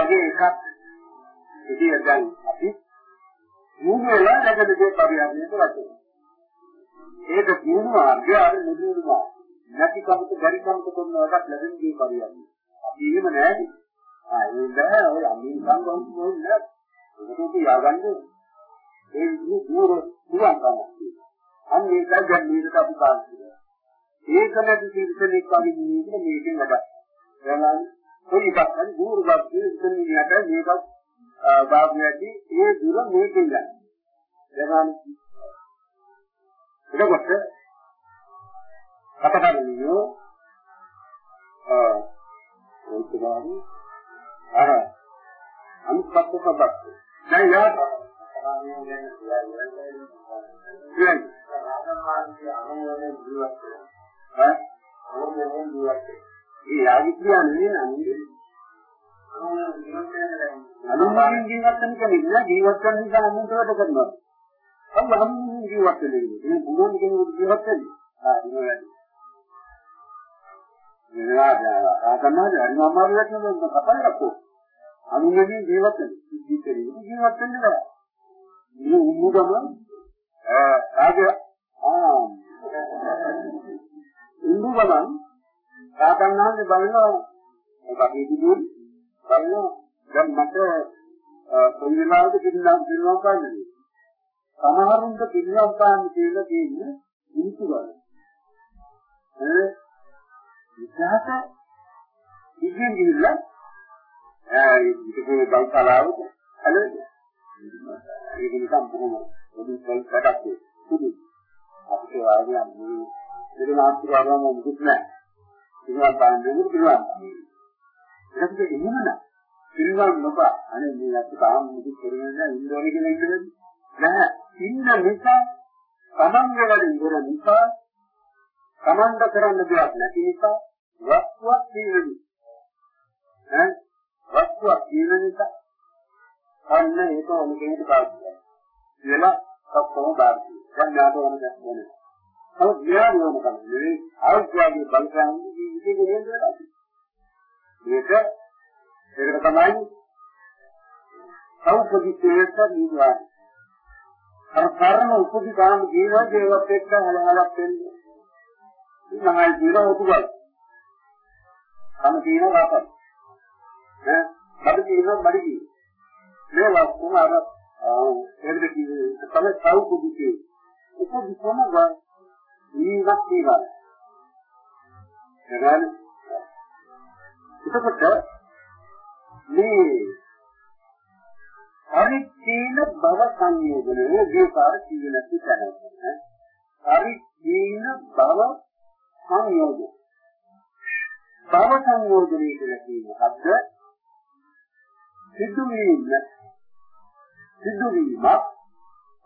වගේ එකක් ඉතින් දැන් අපි මුගල නැගදේ පරිහරණයට වචන. ඒක දිනුවා අග්‍යාර නෙදුණා. නැති කමත බැරි කමත කරන එකක් ලැබෙන්නේ පරිහරණය. අපි එහෙම නැහැ. ආ ඒ බෑ ඔය අමින්කම් ගොන් මොන්නේ. ඒකට ය아가න්නේ. ඒ විදිහේ දුර දුවන් ගන්න. අන්න ඒක දැන් මේකට අපි පාවිච්චි කරනවා. ඒක නැති සිල්සලෙක් වගේ නිවිද මේකෙන් වැඩ. එහෙනම් කොයි එකක් හරි දුරවත් සිල්සලියට මේකත් බාග්‍යටි ඒ දුර මේකෙන් යනවා. එහෙනම් එතකොට කතකරණියෝ ආ උත්තරාරි අර අනුපත්ත සබත් දැන් යාට කියන්නේ රාජමාර්ගයේ අනුමෝදන් ජීවත් වෙනවා ඈ අනුමෝදන් ජීවත් වෙනවා ඒ යාගි කියන්නේ නන්නේ අනුමෝදන් ජීවත් වෙන කෙනෙක් ජීවත් වෙන නිසා අනුන්ටවට කරනවා අම්ම අම්ම ජීවත් වෙන්නේ මේ බුදුන් කෙනෙකුට ජීවත් වෙන්නේ ආ ඉන්නේ වෙනවා ආකන්නාද අනිවාර්යයෙන්ම නේද කතා කරකෝ අනුන්ගේ ජීවත් වෙන ජීවිතේ ජීවත් වෙන්න බෑ මේ උමුගම ආගේ ආ උමුගම ආකන්නාද බලනවා අපි දුන්නේ බලනවා දැන් මට කොයි වෙලාවද පිළිනම් පිළිනම් පාන්නේ. සමහරුන්ට පිළිනම් පාන්නේ කියලා කියන්නේ මිනිස්සු වල. ඒ විශාස ඉගෙන ගිහිල්ලා ඒ ඉතිකේ බල්කලාවට හලද. ඒක නිකම් බොහොම පොඩි පොල්කටක් සුදු. අපිට වාදියා මේ දෙන ආශිර්වාදම මුකුත් නැහැ. පිළිවන් පාන්නේ පිළිවන්. ඒක එහෙමනම් පිළිවන් නොබා අනේ මේ අපි තාම මුකුත් කරන්නේ නැහැ ඉන්දෝනේ කියලා ඉන්නේ නැහැ. ඉන්න නිසා තමන්ගේ වැඩ ඉවර නිසා තමන්ට කරන්න දෙයක් නැති නිසා වස්තුවක් තියෙනවා. ඈ වස්තුවක් තියෙන නිසා අන්න ඒක ඕන කෙනෙකුට පාවිච්චි වෙලා ඔක්කොම බාරයි. දැන් යාට ඕන දෙයක් නෑ. නමුත් න්යාය ඕන කන්නේ ආර්ථිකයේ බලපෑමේ ජීවිතේ නේද? මේක ඒකට තමයි සෞපදිතේස නිවාරය. අර පරම උපදි කාම ජීවන දේවත් එක්ක හලහලක් වෙන්නේ. ඉන්නමයි ජීවන උතුගල්. කම තියෙන රස. ඈ බඩ තියෙන බඩ තියෙන. මේ වස්තුම අර එරද කිව්වේ තමයි සෞපදිතේ. උපදි සමග ජීවත් තියෙනවා. එරන් එතකොට මේ පරිච්ඡේද භව සංයෝජනයේ දීපාර කියන පිටනයි. පරිච්ඡේද භව සංයෝජන. භව සංයෝජනය කියලා කියනකද්ද සිදු වීම සිදු වීම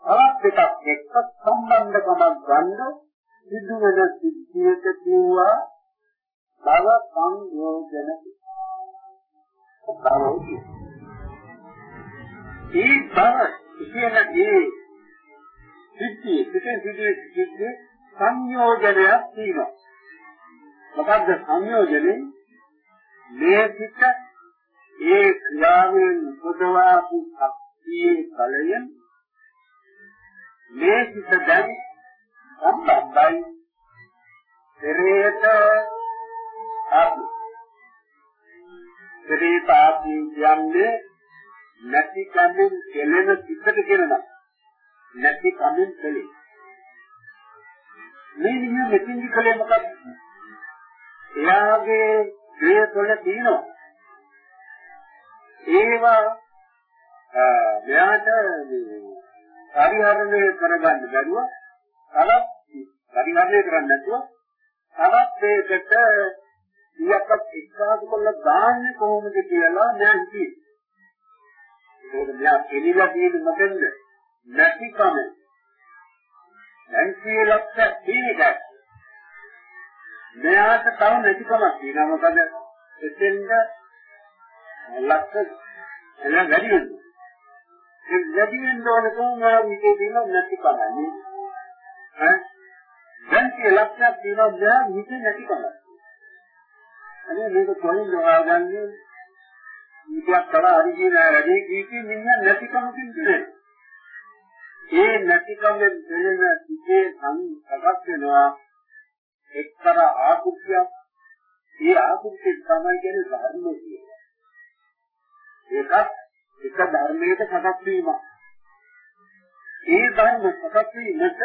අවත් එකක් එක්ක සම්බන්ධකමක් ගන්න සිදු වෙන සිද්ධියට කියවා භව සංයෝජන භවෝදී ඒ බව කියන ඒ සිද්ධිය පිටින් සිදුවේ සිද්ධිය සංයෝජනයක් තියෙනවා. මොකද්ද සංයෝජනේ? මේ පිට ඒ ක්‍රියාවෙන් උපදවාපු ශක්තියේ බලයෙන් මේ පිට දැන් සම්බන්ධයි. පෙරේත අපි. පෙරේත අපි කියන්නේ නැති කමින් කෙලෙන සිතට කියනවා නැති කමින් කෙලෙන. මේ නිය මෙතින්දි කලේ මොකක්ද? එයාගේ ක්‍රිය තුළ තියෙනවා ඒවා මෙයාට පරිහරණය කරගන්න බැරුව තවත් පරිහරණය කරන්න නැතුව තවත් දෙයකට ඉයක්වත් එක්කාසු කරලා දාන්නේ කොහොමද කියලා මම හිතුවේ ඒක මෙයා පිළිලා තියෙන්නේ මොකෙන්ද? නැතිකම. දැන් සියලක්ෂ තියෙනකත්. මෙයාට තව නැතිකමක් තියෙනවා මොකද? එතෙන්ද ලක්ෂ එන වැඩි වෙනවා. ඒ වැඩි වෙන ඕන කොහොමද මේකේ තියෙන නැතිකම නේ? ඈ දැන් සියලක්ෂ තියෙනවා මෙයා හිතේ නැතිකම. අනේ මේක කොහෙන්ද හොයාගන්නේ? ඊටක් කළා හරි කියන වැඩි කීකී මිනිහ නැතිකමකින් දෙන්නේ. ඒ නැතිකමෙන් දෙන සිිතේ සංකප්ප වෙනවා එක්තරා ආකුතියක්. ඒ ආකුතිය තමයි කියන්නේ ධර්ම කියන්නේ. ඒකත් එක ධර්මයක සකස් වීම. ඒ ධර්ම සකස් වීමට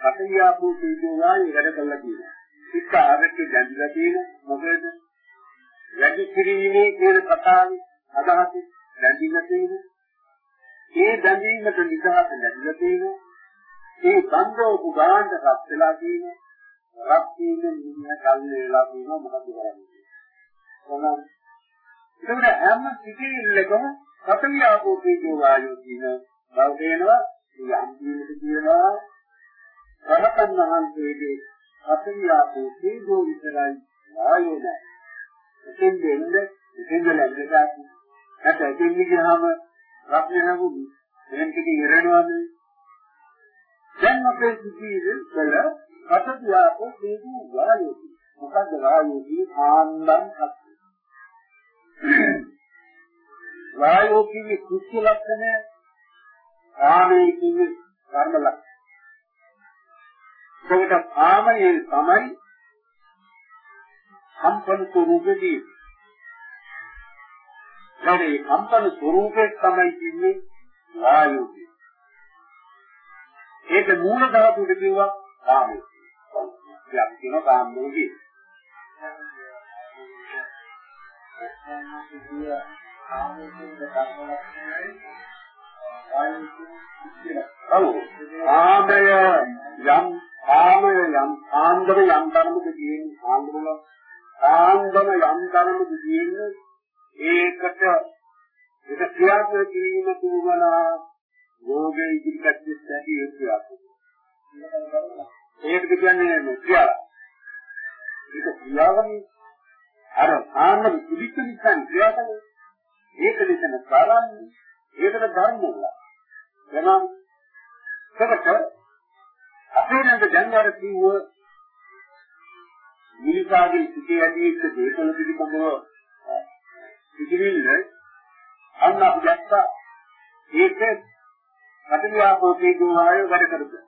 කටියාපු දීජෝවායි වැඩ කළා කියනවා. සිත් ආගට දැඳලා තියෙන මොකද වැඩි කිරීමේ කියන කතාවේ අදහස දැඳිලා තියෙනවා. ඒ දැඳීමට නිදහස ලැබිලා තියෙනවා. ඒ බන්ධව උගාන්ට රත් වෙලා තියෙනවා. රත් වීමෙන් මිනිහ කල් වේලා තියෙනවා මොකද කරන්නේ? කොහොමද? ඒකට හැම සිටිල්ලකම කතවිය ආපෝතේ ජෝවායෝ කියන බව දෙනවා. ඒ අන්තිමට කියනවා රහතන් වහන්සේගේ කතවිය ආපෝතේ ජෝ විතරයි ආයෝ නැහැ. එතෙන් දෙන්න එතෙන් ලැබෙන්නට නැත්නම් එතෙන් ගියාම රත්න නැගුණු එහෙන් ටික ඉරණවන්නේ දැන් අපේ සිටියේ වල රතතියාකෝ දීපු වායෝති මොකද්ද වායෝති ආන්දම් සත්‍ය වායෝ කියන්නේ කුච්ච ලක්ෂණ ආමේ කියන්නේ කර්ම ලක්ෂණ. ඒකට ආමයේ තමයි සම්පන්න ස්වરૂපෙදී ඊළඟේ කම්පන ස්වરૂපේ තමයි කියන්නේ වායුව. ඒක මූල ධාතුවට කිව්වා කාමය. අපි අපි කියන කාමෝ කිය. ඔව් කාමය යම් කාමය යම් ආන්දර යම් ධර්මක කියන්නේ ආන්දරම ආන්දම යම් ධර්මක කියන්නේ ඒකට ඒක ක්‍රියාත්මක කිරීම තුමනා යෝගේ ඉදිරිපත් දෙස්සටි ක්‍රියාත්මක. ඒකද කියන්නේ ක්‍රියාව. ඒක ක්‍රියාවනේ අර ආන්න පිළිච්ච නිසා ක්‍රියාවනේ. ඒක නිසා කරන්නේ ඒකට ධර්ම උල්ල. එනම් ඒකට අපේ නේද දැන් අර කිව්ව මිනිසාගේ සිටේ ඇති එක්ක දේශන පිළිබඳව ඉතිරිල්ල අන්න අපි දැක්කා ඒක පටිවිආපෝ තේජෝ වායෝ වැඩ කරද.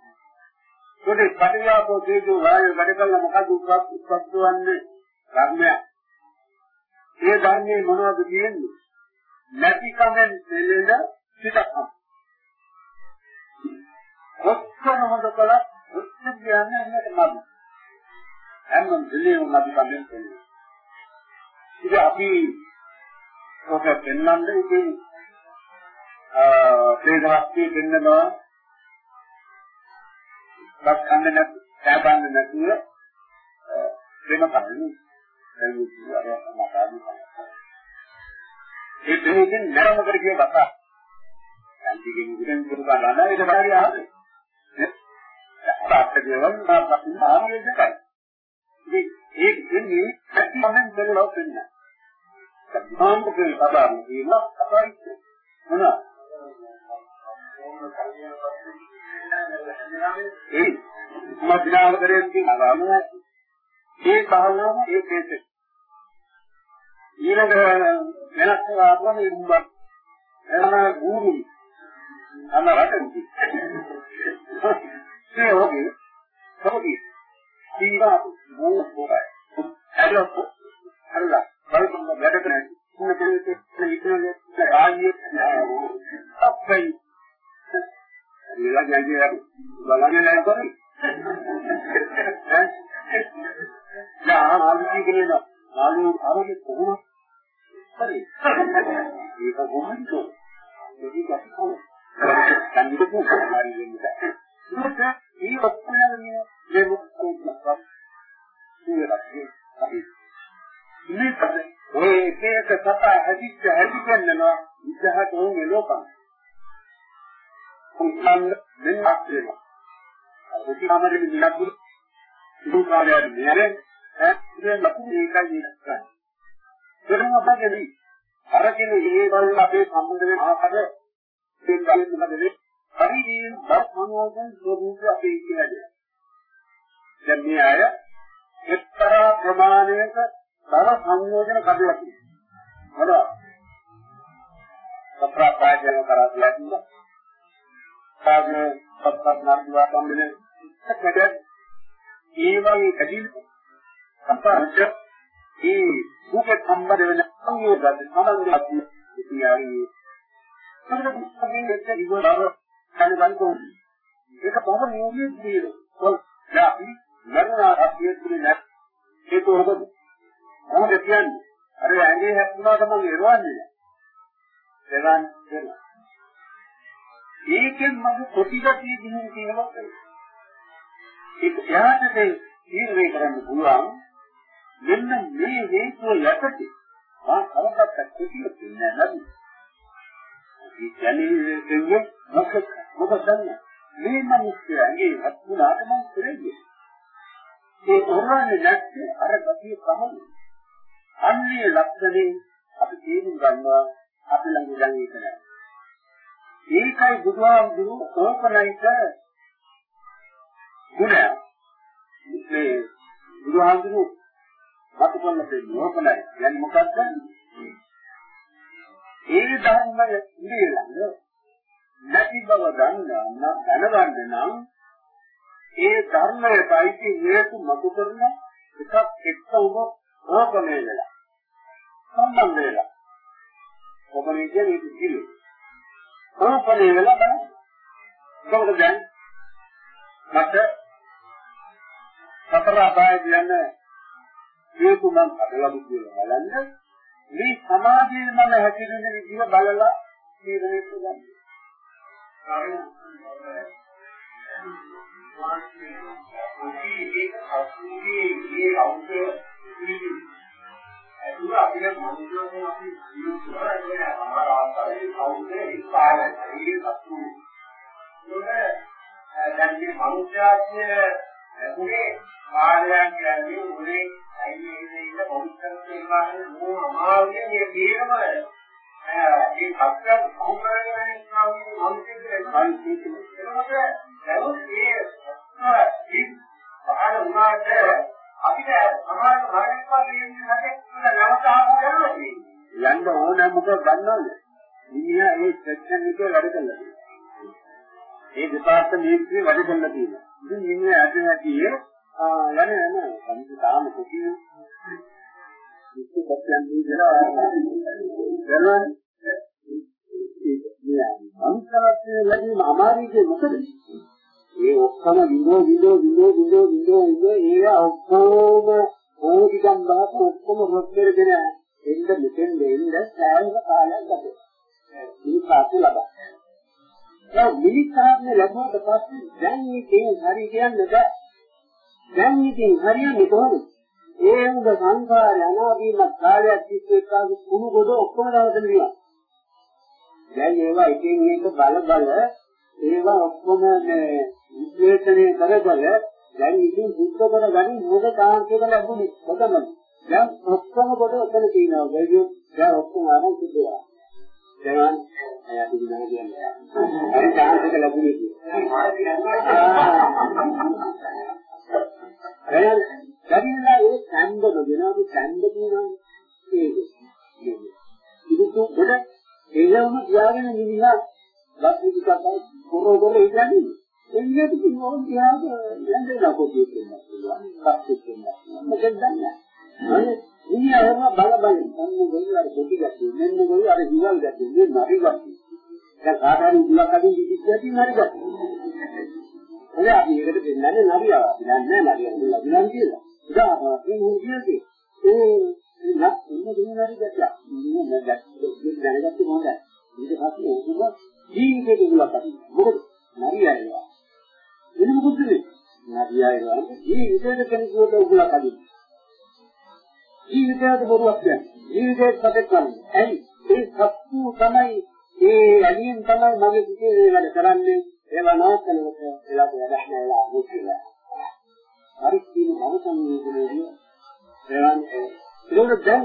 ඒකේ පටිවිආපෝ තේජෝ වායෝ වැඩ කළා මොකද උත්පත් වන්නේ ධර්මය. ඒ ධර්මයේ මොනවද කියන්නේ? නැති කමෙන් දෙලෙන පිටකම්. ඔක්කොම හොද කළා ඔක්කොම කියන්නේ එන්නට මම. හැමෝම දෙලේ උනත් කමෙන් දෙන්නේ. ඉතින් අපි ඔක පෙන්වන්න ඉතින් ප්‍රේතවස්තිය දෙන්නවා බත් කන්න නැත් සෑබන්න නැතුව වෙන කන්නේ ඒ දෙකෙන් නරම කර කිය බත අන්තිගෙන් ඉතින් කරලා නෑ ඒක හරිය ආවේ ඈ දේවල් මාපින් ආවේ දෙකයි ඉතින් ඒක දෙන්නේ ඇත්තම දෙලෝ දෙන්න සම්මාන්තකේ සබාරු කියන අපයිත් මොනවා ඒ මදිනාව කරේ තියෙනවා ඒ භාවනාව ඒ කේස ඊළඟ වෙනස් ආවම ඉන්න එන ගුරු අන්න රටෙන්දි ඒ ඔගේ සමගි සීවා මූල පොරයි හරියට හරියට බලන්න වැඩ කරන්නේ ඉන්න කෙනෙක් ඉන්න රාජ්‍යයේ අපේ ඉලක්ක යන්නේ බලන්නේ නැහැ කොහේ ඈ යා ආවි කියන ආලු ආවි කොහොමද හරි ඒක කොහොමද දෙවි ගැස්කෝ කන්දිකු හරි වෙන්නේ ඒක ඒ ඔක්කොම දෙමුක්කෝ ගස්වා ඉතිරක් හරි ඉන්නේ ඔය එක එක සතා හැදිච්ච හැදි කියනවා ඉස්සහට ඕනේ ලෝකම් උන්සන් දෙන්නක් වෙනවා. ඔතිමමරේ මිලක්ු දුකාරයන් නේද ඈ ඉතින් ලකුණු ඒකයි නේද ඒකම අපගේ අර කියන ඒ වගේ අපේ සම්බන්ධ වෙන ආකාර දෙකක් මොකදනේ හරි මේ බස් මනෝජන් ස්වභාවය අපේ කියන්නේ දැන් මේ අය එක්තරා ප්‍රමාණයක තව සංයෝජන කඩලා තියෙනවා. මොනවද සත්‍යාපායන කරා කියනවා සාගර සත්‍යක් නර්ධවා සම්බෙල කඩ ඒ වගේ කඩිලු සම්පර්ක ඒ දුක සම්බන්ධ වෙන සංයෝගද සමන්දේ ඉතියාරි සම්බන්ධයෙන් ඉවරව කනගන්කෝ ඒක බව නියමයේ දිනන කොල් යාපි නරනා අපිය තුනේ නැත්. ඒක ඔබ මොකද කියන්නේ? අර ඇඟේ හැප්පුණාට මම එරවන්නේ. නැහැ එවන් ඒකෙන් මම කොටිගතිය දිනුන කියනවා ඒක එයාට තීරණය කරන්න පුළුවන්? මෙන්න මේ හේතුව යටතේ මා කවදාවත් කොටිය දෙන්නේ නැහැ ඒ කියන්නේ මොකද? මොකද මේ මිනිස්යාගේ හත්ුණාට මම කරන්නේ. ඒ උරන්නේ නැත්නම් අර ගතිය තමයි. අන්නේ ලක්ෂණේ අපි තේරුම් ගන්නවා අපි ළඟ දැන් ඒක නැහැ. ඒකයි බුදුහාමුදුරු ඕපනයික ගුණය. මේ බුදුහාමුදුරු මත කරන දෙන්නේ ඕපනයි. කියන්නේ මොකක්ද? ඒ ධර්මය ඉඳලා නැති බව දන්න දැනගන්න නම් ඒ ධර්මයටයි හේතු මතු කරන එකක් එක්ක ඔබ ඕපනය වෙලා සම්බන්ධ වෙලා කොපනේ කියන්නේ ඒක කිලි. කොපනේ වෙලා බලන්න. කොහොමද දැන් මට සතර අපාය කියන්නේ හේතු මං අදලබු කියලා බලන්න මේ සමාධියේ මම හැසිරෙන විදිහ බලලා තීරණය කරගන්න. ඒක අසුගේ මේ අවුද ඒක අපිට මනුෂ්‍යයන් අපි ජීවිත කරන්නේ සමහර ආකාරයේ කවුද ඉස්පාරයි ඒක සතු. ඒක දැන් මේ මනුෂ්‍යයාගේ ලැබුණේ කාර්යයන් කියන්නේ උනේ අයියේ ඉන්න පොලිස්කම් කියනවානේ නෝ අමාරුවේ මේ තේරම ඒ සත්‍යය සම්පූර්ණයෙන් ඉන්නවා මිනිස්සුන්ගේ මනසට නමුත් ඒ පහළ වුණාට අපිට සමාජ මානසිකව කියන්නේ නැත්නම් නැවත ආපු යනවා යන්න ඕන මොකද ගන්නවද? මිනිහා ඒ සෙක්ෂන් එකේ වැඩ කළා. ඒ දෙපාර්තමේන්තුවේ වැඩ කළා තියෙනවා. ඉතින් ඉන්නේ ඇද නැතියේ යන යන සම්පූර්ණ තාම කොටි ඉස්තු කොටියන් දීලා කරනවා අනිත්‍යත්වයේ ලැබීම අමාරුයි මොකද ඒ ඔක්කොම විඳෝ විඳෝ විඳෝ විඳෝ විඳෝ විඳෝ ඒ ඔක්කොම ඕටි ගම්බාත් ඔක්කොම රොත් කරගෙන එන්න මෙතෙන් දෙන්න සෑහෙන කාලයක් ගත වෙනවා මේ පාසු ලබා දැන් මිනිස්සුන්ගේ ලැබුවට පස්සේ දැන් මේකෙන් හරි කියන්න බෑ. දැන් ඉතින් හරියන්නේ කොහොමද? ඒ උඹ සංසාරය අනාදීමත් කාලයක් තිස්සේ කාගේ කුණු ගොඩ ඔක්කොම දවසම දිනවා. දැන් ඒවා එකින් එක බල බල ඒවා ඔක්කොම මේ විශ්ලේෂණය කර කර දැන් ඉතින් සුද්ධ කර ගනි මොකද කාන්තියක ලැබුණේ කොතනද? දැන් ඔක්කොම කොට ඔතන තියෙනවා. දැන් ඔක්කොම ආරම්භ සිදුවා. දැන් අපි දිනන කියන්නේ. හරි chance එක ලැබුණේ එහෙනම් ලැබිලා ඒ සම්බ නොදෙනාවු සම්බ කියනවා ඒක. ඉදුතු ගොඩ ඒලම තියාගෙන නිවිලා ලක්ෂිත කතා කොරෝගොර ඉඳන්නේ. එන්නේ කිව්වොත් තියාග යන්නේ නැකොතිය කියනවා. කප්පෙත් කියනවා. මොකද දන්නේ? අනේ ඉනියම බල බල මොන්නේ ගොල්ලෝ අර කොටි ගැටේ මෙන්න ගොල්ලෝ අර හිවල් ගැටේ මේ නරි ගැටේ දැන් කාටරි උලක් අදින් ඉතිච්චියකින් හරි ගැටේ එනේ අපි ඒකට දෙන්නන්නේ නරියව දන්නේ නරිය ලබුණා කියලා උදාහරණයක් මේ හුදියගේ ඒ නත් ඉන්න දෙන නරි ගැටියක් මේ ගැටේ දැනගත්තේ මොකද ඊට පස්සේ උඹ ජීවිතේ උලක් අදින් මොකද නරියයිවා එනේ මොකද නරියයිවා ජීවිතේ කෙනෙකුට උලක් අදින් ජීවිතයට බොරුවක් කියන්නේ. ජීවිතයට සැපක් කරන්නේ. ඇයි? ඒ සත්තු තමයි ඒ ඇලියෙන් තමයි මගේ සිිතේ වැඩ කරන්නේ. ඒවා නවත්තනකොට එලාට වැඩක් නැහැ මුචිලා. හරි කියන නවතන්නේ කියන්නේ ඒවන්නේ ඒක දැන්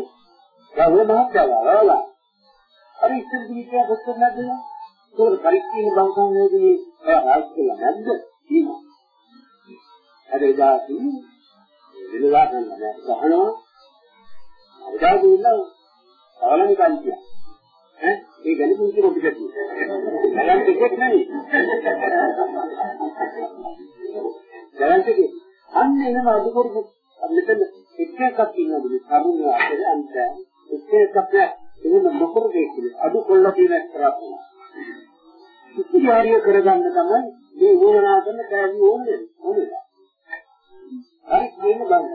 ගහුව මහත්යලා වල හරි ඉස්සර දීලා බොස්තර නැද්ද? ඒක පරික්ෂණ බංකන්නේදී එයා රාජ් කළා නැද්ද? කියනවා. අර එදා කිව්වේ වෙනවා නෑ ගහනවා එදා ගිහිල්ලා අවලං කන්තිය. ඈ ඒ ගැන පුංචි රොටි කට්ටිය. ගලන් ටිකෙත් නෙවෙයි. ගලන් ටිකේ අන්න එනම අද කරපු මෙතන එක එකක් ඉන්නවා මේ කරුණ අතරේ අන්ත එක එකක් නෑ එහෙම මොකද දෙන්නේ අඩු කොල්ල තියෙන එක්තරා ඉතිරිය කරගන්න තමයි මේ වුණා කරන කෑලි ඕනේ ඕනේ. හරි මේක ගන්න.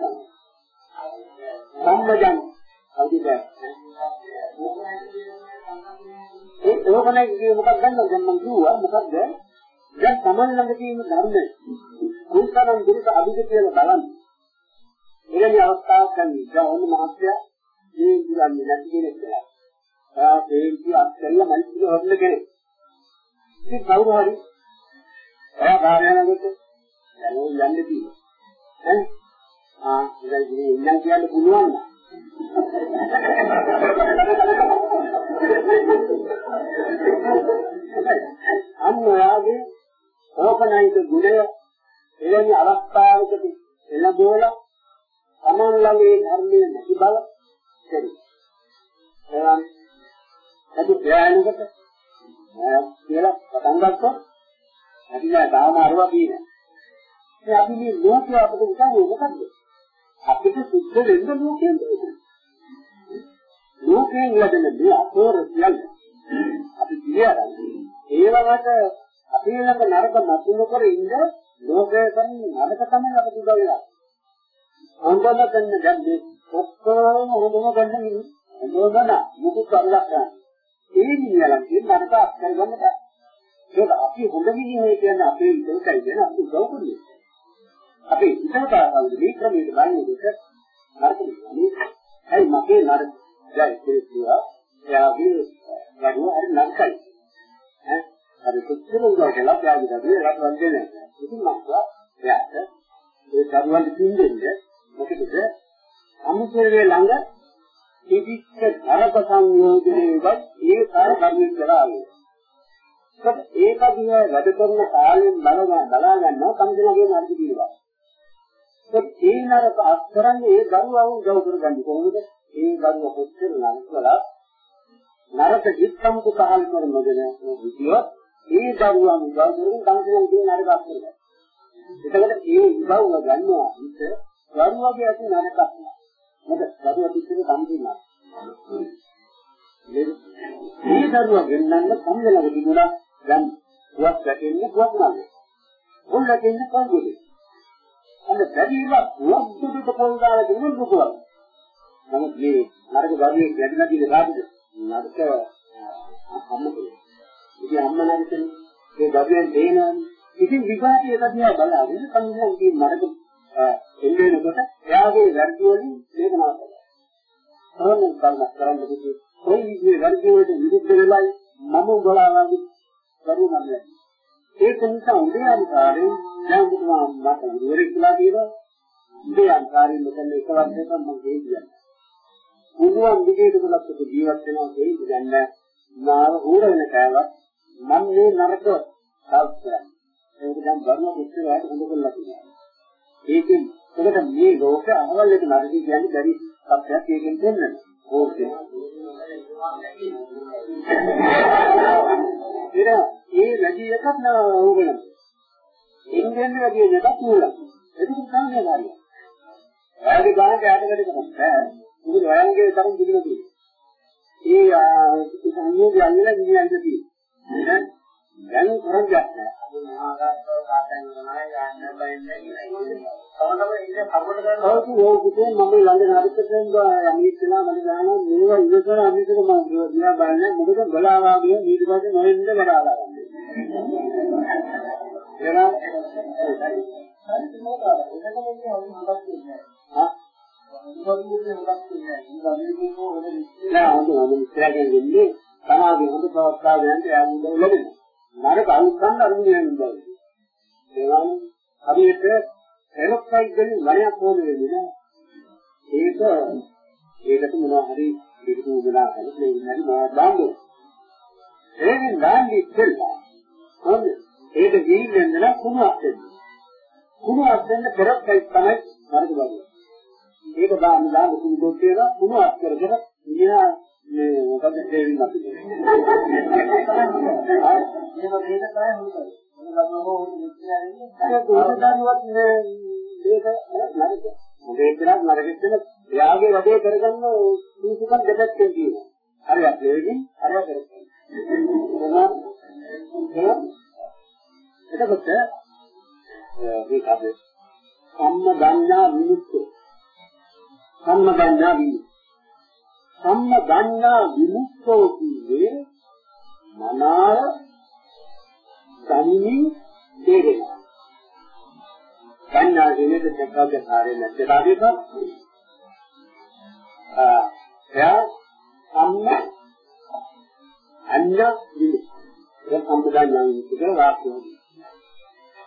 සම්මජන් අවදි බෑ. ඒ ඕකනේ කියේ මොකක්ද ගන්නද දැන් මම කිව්වා මොකක්ද? දැන් Taman ළඟ තියෙන ධර්මය කුල්තරම් දුරට අභිජ කියලා බලන්න. එවැනි අවස්ථාවක් ගන්න. දැන් ඔන්න මහත්ය මේ දුරන්නේ නැති කෙනෙක් කියලා. ආ තේන්ති අත්කල්ල මයිස්තුල හොල්ල කෙනෙක්. ඉතින් කවුරු හරි එයා කාර්යාලයකට දැන් යන්න තියෙනවා. ඈ ආ ඉතින් ඉන්න කියන්න පුළුවන් නේද? අන්න ඔයාගේ ඕපනයික ගුණය එවැනි අවස්ථාවකදී එළබෝල තමන් ළඟේ ධර්මයේ නැති බව කෙරේ. එනම් අද ප්‍රයාණයකට කියලා පටන් ගත්තොත් අපි දැන් තාම අරවා තියෙනවා. ඒ අපි මේ ලෝකය අපිට උදාන්නේ මොකද්ද? අපිට සුද්ධ වෙන්න ලෝකයෙන් තියෙනවා. ලෝකයෙන් ලැබෙන මේ අතෝර කියන්නේ අපි පිළිඅරන් ඒවකට අපේ ළඟ නරක මතුන කර ඉන්න ලෝකයේ කරන නරක තමයි අපිට උදව් හොඳම කරන දැන් මේ ඔක්කොම හොඳම කරන හොඳම මුකුත් කරලක් ගන්න. ඒ නියලන් කියන නරක අත්කර ගන්න බෑ. ඒක අපි හොඳ විදිහේ කියන්නේ අපේ ඉතකයි කියන අපි උදව් කරන්නේ. අපේ ඉතකතාවුද මේ ක්‍රමයට බලන්නේ නරක නෙවෙයි. ඇයි මගේ නරක දැන් කියලා එයාගේ වැඩුව හරි නරකයි. ඈ අර කොච්චර උදව් කළා ත්‍යාගයද ඒක වන්දනේ. ඉතින් මම එයාට ඒ කරුවන් දෙන්නේ මොකද අමුසරේ ළඟ තිබිච්ච ධරක සංයෝජනයේවත් ඒ කාර්ය කර්මයෙන් කරාවේ. ඒක දිහා වැඩ කරන කාලෙන් බලන බලා ගන්නවා කම්දලගේ නර්ධ කියනවා. ඒ නරක අත්තරන්නේ ඒ දරුවව උදව් කරගන්නේ කොහොමද? ඒ දරුව කොච්චර නරකලා නරක ජීත්තම් කුසහල් කරනගෙන විදියොත් ඒ දරුවන් උදව් කරගෙන කම්දලගේ නරක අත්තරනවා. එතකොට ඒ උදව්ව ගන්නවා හිත දරුවගේ ඇති නරකක් නෑ. මොකද දරුවා පිටින් සම්පූර්ණයි. මේ දරුවා ගෙන්නන්න සම්දලක තිබුණා දැන් පුවක් වැටෙන්නේ පුවක් නෑ. පොල් වැටෙන්නේ පොල් ගොඩේ. අන්න බැරිලා පුවක් දුකට පොල් දාලා දෙන්න දුකවා. නමුත් මේ නරක දරුවේ ගැටලා තියෙන කාටද? නරක අම්මකේ. ඉතින් අම්ම නැතිනේ ඒ දරුවෙන් දේනවනේ. ඉතින් විපාකයේ කතිය බලාගෙන සම්මුතිය මේ නරක එන්නේනකොට එයාගේ වැරදි වලින් මේක නවත්තනවා. ඕනෙන් බලන්න කරන්න කිව්වේ කොයි විදිහේ වැරදි වලට විරුද්ධ වෙලයි මම උගලාවාගේ කරුණන්නේ. ඒක නිසා උදේ අනිකාරයෙන් දැන් උතුමා මට ඉවරෙක් කියලා කියනවා. උදේ අනිකාරයෙන් මෙතන එකවත් දෙකක් මම කියන්නේ. මුදුන් විදිහට බලද්දී ජීවත් වෙනවා කියන්නේ මාව ඌරගෙන කෑවත් මම මේ නරක සාත් කරන්නේ. ඒක දැන් බර්ණ පුස්තකයට හොඳ කරලා තියෙනවා. ඒකෙන් එතකොට මේ ලෝකේ අහවල් එක නරක කියන්නේ බැරි සත්‍යයක් ඒකෙන් දෙන්නන. ඕකේ. ඉතින් ඒ වැඩි එකක් නෝගන. ඉන්දියන් වැඩි එකක් නෝලා. ඒක තමයි කාර්යය. වැඩි ගානක යටකට කරන්නේ. මොකද ඔයන්ගේ තරම් දිගට තියෙන්නේ. ඒ සංයෝගය අල්ලලා ගියන්ද තියෙන්නේ. දැන් කරන්නේ නැහැ. මහාගතෝ කාටන් ගමයි යන්න බයින්නේ කියලා. ඔව් ඕකේ මම ළඟ හරිපතෙන් යමිටලා මම දානවා මේවා ඉවසන අනිතක මම දිහා බලන්නේ මොකද බලාවාගේ ඊට පස්සේ නොවෙන්න බලාලා එනවා නෑ හොඳ හොඳ ඉස්සරහින් වෙන්නේ තමයි හොඳ ප්‍රවස්ථාව දැනට යාළුවෝ ලැබෙනවා. නරක අනුකම්ම අරුණියෙන් බව. ඒවනම් හරියට එලොක්සයිඩ් වලින් වණයක් ඕන වෙන්නේ නෑ. ඒක ඒකට මොනවා හරි පිටු උදලා කරලා මේ ඉන්නරි මා දාන්න. ඒකෙන් දාන්නේ ඉස්සෙල්ලා. හොඳ. ඒක ජීවෙන්න නම් කුණුවක් දෙන්න. කුණුවක් දෙන්න පෙරොක්සයිඩ් තමයි නරක බව. ඒක දාන්න දාන්න කුණු දෙකේන කුණුවක් කරගෙන ඉන්නා මේ මොකද දෙවින් අපි. ඒක මේක තමයි හොඳයි. ඒක දරුවත් මේක නරක. මේකවත් නරකෙත් වෙන එයාගේ වැඩේ කරගන්න සීසුකම් දෙපැත්තෙන් කියනවා. හරියට දෙවින් හරියට කරගන්න. එතකොට මේ කද සම්මදඤ්ඤා විමුක්ති සම්මදඤ්ඤා විමුක්ති සම්මදඤ්ඤා විමුක්තෝ කියේ මනාව ධම්මි දෙරේ. සංඥා දෙනෙත් දෙකක කාර්ය නැත්ලාදීප ආ එයා සම්ම අඤ්ඤ විලි. ඒ සම්පදායයන් කියන වාක්‍යය.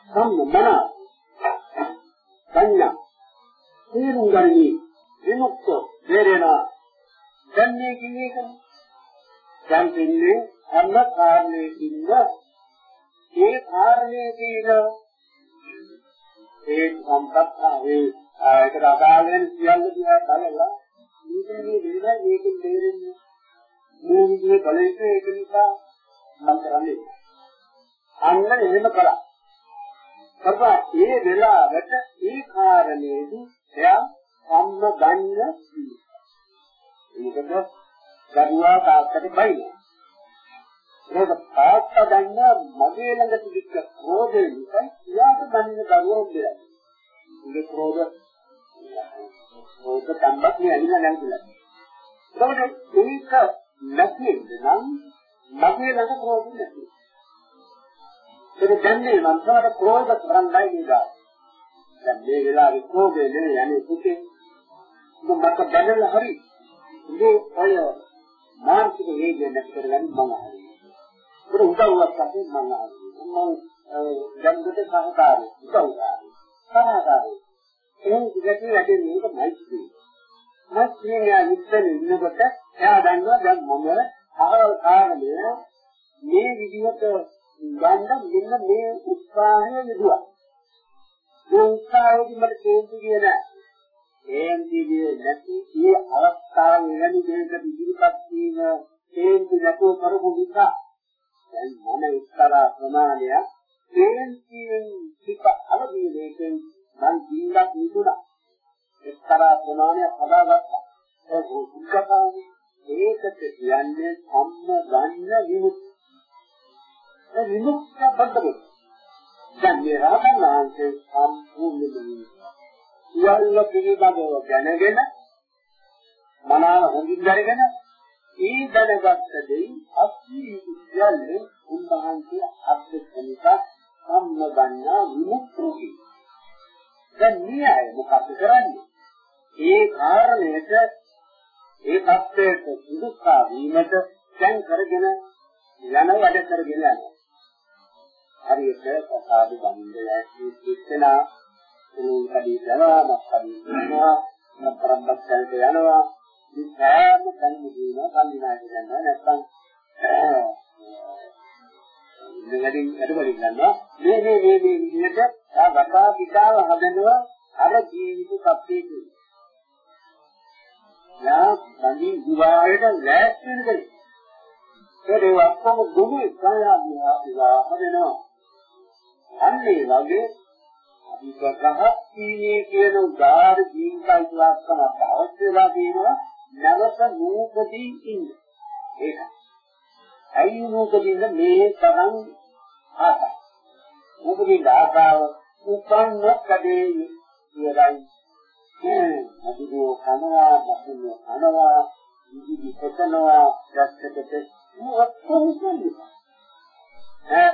සම්ම මන සංඥා තේරුම් ගන්නි විමුක්ත දෙරේනා දැන්නේ කියන්නේ කොහොමද? දැන් පින්නේ හැම කාරණයකින්ම ඒ කාරණේ කියන ඒ සම්පත් ආවේ ඒකට අදාළ වෙන සියල්ල දිහා බලලා මේකනේ වෙන මේකෙන් තේරෙන්නේ මේ විදිහේ බලයක ඒක නිසා මම කරන්නේ අන්න එහෙම කළා කරපා ඒ වෙලාවට ඒ කාරණේදී එයා සම්ම ගන්න මොකද දරුවා තාත්තට බයිනවා. ඒක තාත්තා දන්න මගේ ළඟ තිබිච්ච ක්‍රෝධය නිසා එයාට දැනෙන දරුවා හොඳයි. ඒ ක්‍රෝධ ක්‍රෝධ සම්බත් නෙවෙයි නැන්දලා. ඒකට මේක නැති නම් මගේ ළඟ ක්‍රෝධ නැති. ඒක දැන්නේ මම තමයි ක්‍රෝධ කරන්නයි නේද? දැන් මේ වෙලාවේ ක්‍රෝධය නෙවෙයි යන්නේ පුතේ. මට දැනලා හරි. මේ ඔය මානසික වේගය නැති කරගන්න මම හරි. ඒක උදව්වක් වශයෙන් මම හරි. මම ජන්දට සහකාරී උදව්කාරී. සහකාරී. ඒ විදිහට වැඩි මේක මයිස්ටි. මයිස්ටියා ඉස්සෙල් ඉන්නකොට එයා දන්නවා දැන් මම අහවල් කාරණය මේ විදිහට ගන්න මෙන්න මේ උත්සාහය යදුවා. ඒ උත්සාහයේදී මට තේරුම් ගියේ නෑ. තේන්දිගේ නැති මේ අවස්ථාවේ වෙන දෙයක ඉදිරිපත් වීම තේන්දි නැතුව කරපු නිසා දැන් මම එක්තරා ප්‍රමාණයක් තේන්දියෙන් පිට අවදීනෙන් මං ජීවත් නිදුණා එක්තරා ප්‍රමාණයක් හදාගත්තා ඒ උද්ගතවන්නේ ඒකට කියන්නේ සම්ම ගන්න විමුක්ති ඒ විමුක්තිය බද්දේ දැන් මේ රහතන් වහන්සේ සම්පූර්ණයෙන්ම සියල්ල පිළිබඳව දැනගෙන මනාව හොඳින් දැනගෙන ඒ දැනගත්ත දෙයින් අස්වි සියල්ල උන්වහන්සේ අත්දැකීමක සම්මගන්නා විමුක්තිය. දැන් මේ අය මොකද කරන්නේ? ඒ කාරණයට ඒ தත්ත්වයට සුදුසා වීමට දැන් කරගෙන යන වැඩ කරගෙන යනවා. හරියට ප්‍රසාද බඳින්න ඇති දෙන්නා එළින් කඩේ යනවා මස්කඩේ යනවා නතරම්බත් කල්ට යනවා. මේ සෑම තැනම දිනවා කන්දිනාට යනවා නැත්නම් ඉන්නගලින් අඩවලින් ගන්නවා. මේ මේ මේ මේ විදිහට ආ වටා පිටාව හදනවා අර ජීවිත සත්‍යයේ යා බඳින් දිවායට ලෑස්ති වෙනකල් ඒ වක්කම දුමු කායාදියා ඉවා හදනවා අන්නේ වගේ විග්‍රහක් කීනේ කියන උදාර ජීවිතය වාස්තවයක් අවශ්‍ය වෙලා තියෙනවා නැවත නූපදී ඉන්න. ඒක. ඇයි නූපදීද මේ තරම් ආසයි. නූපදී ආසාව උපන්න කඩේ කියලායි. ඒ අදිගෝ කනවා, බසුනෝ කනවා, ඉදිරි පෙතනවා, දැක්කට මොකක්ද කියන්නේ? ඈ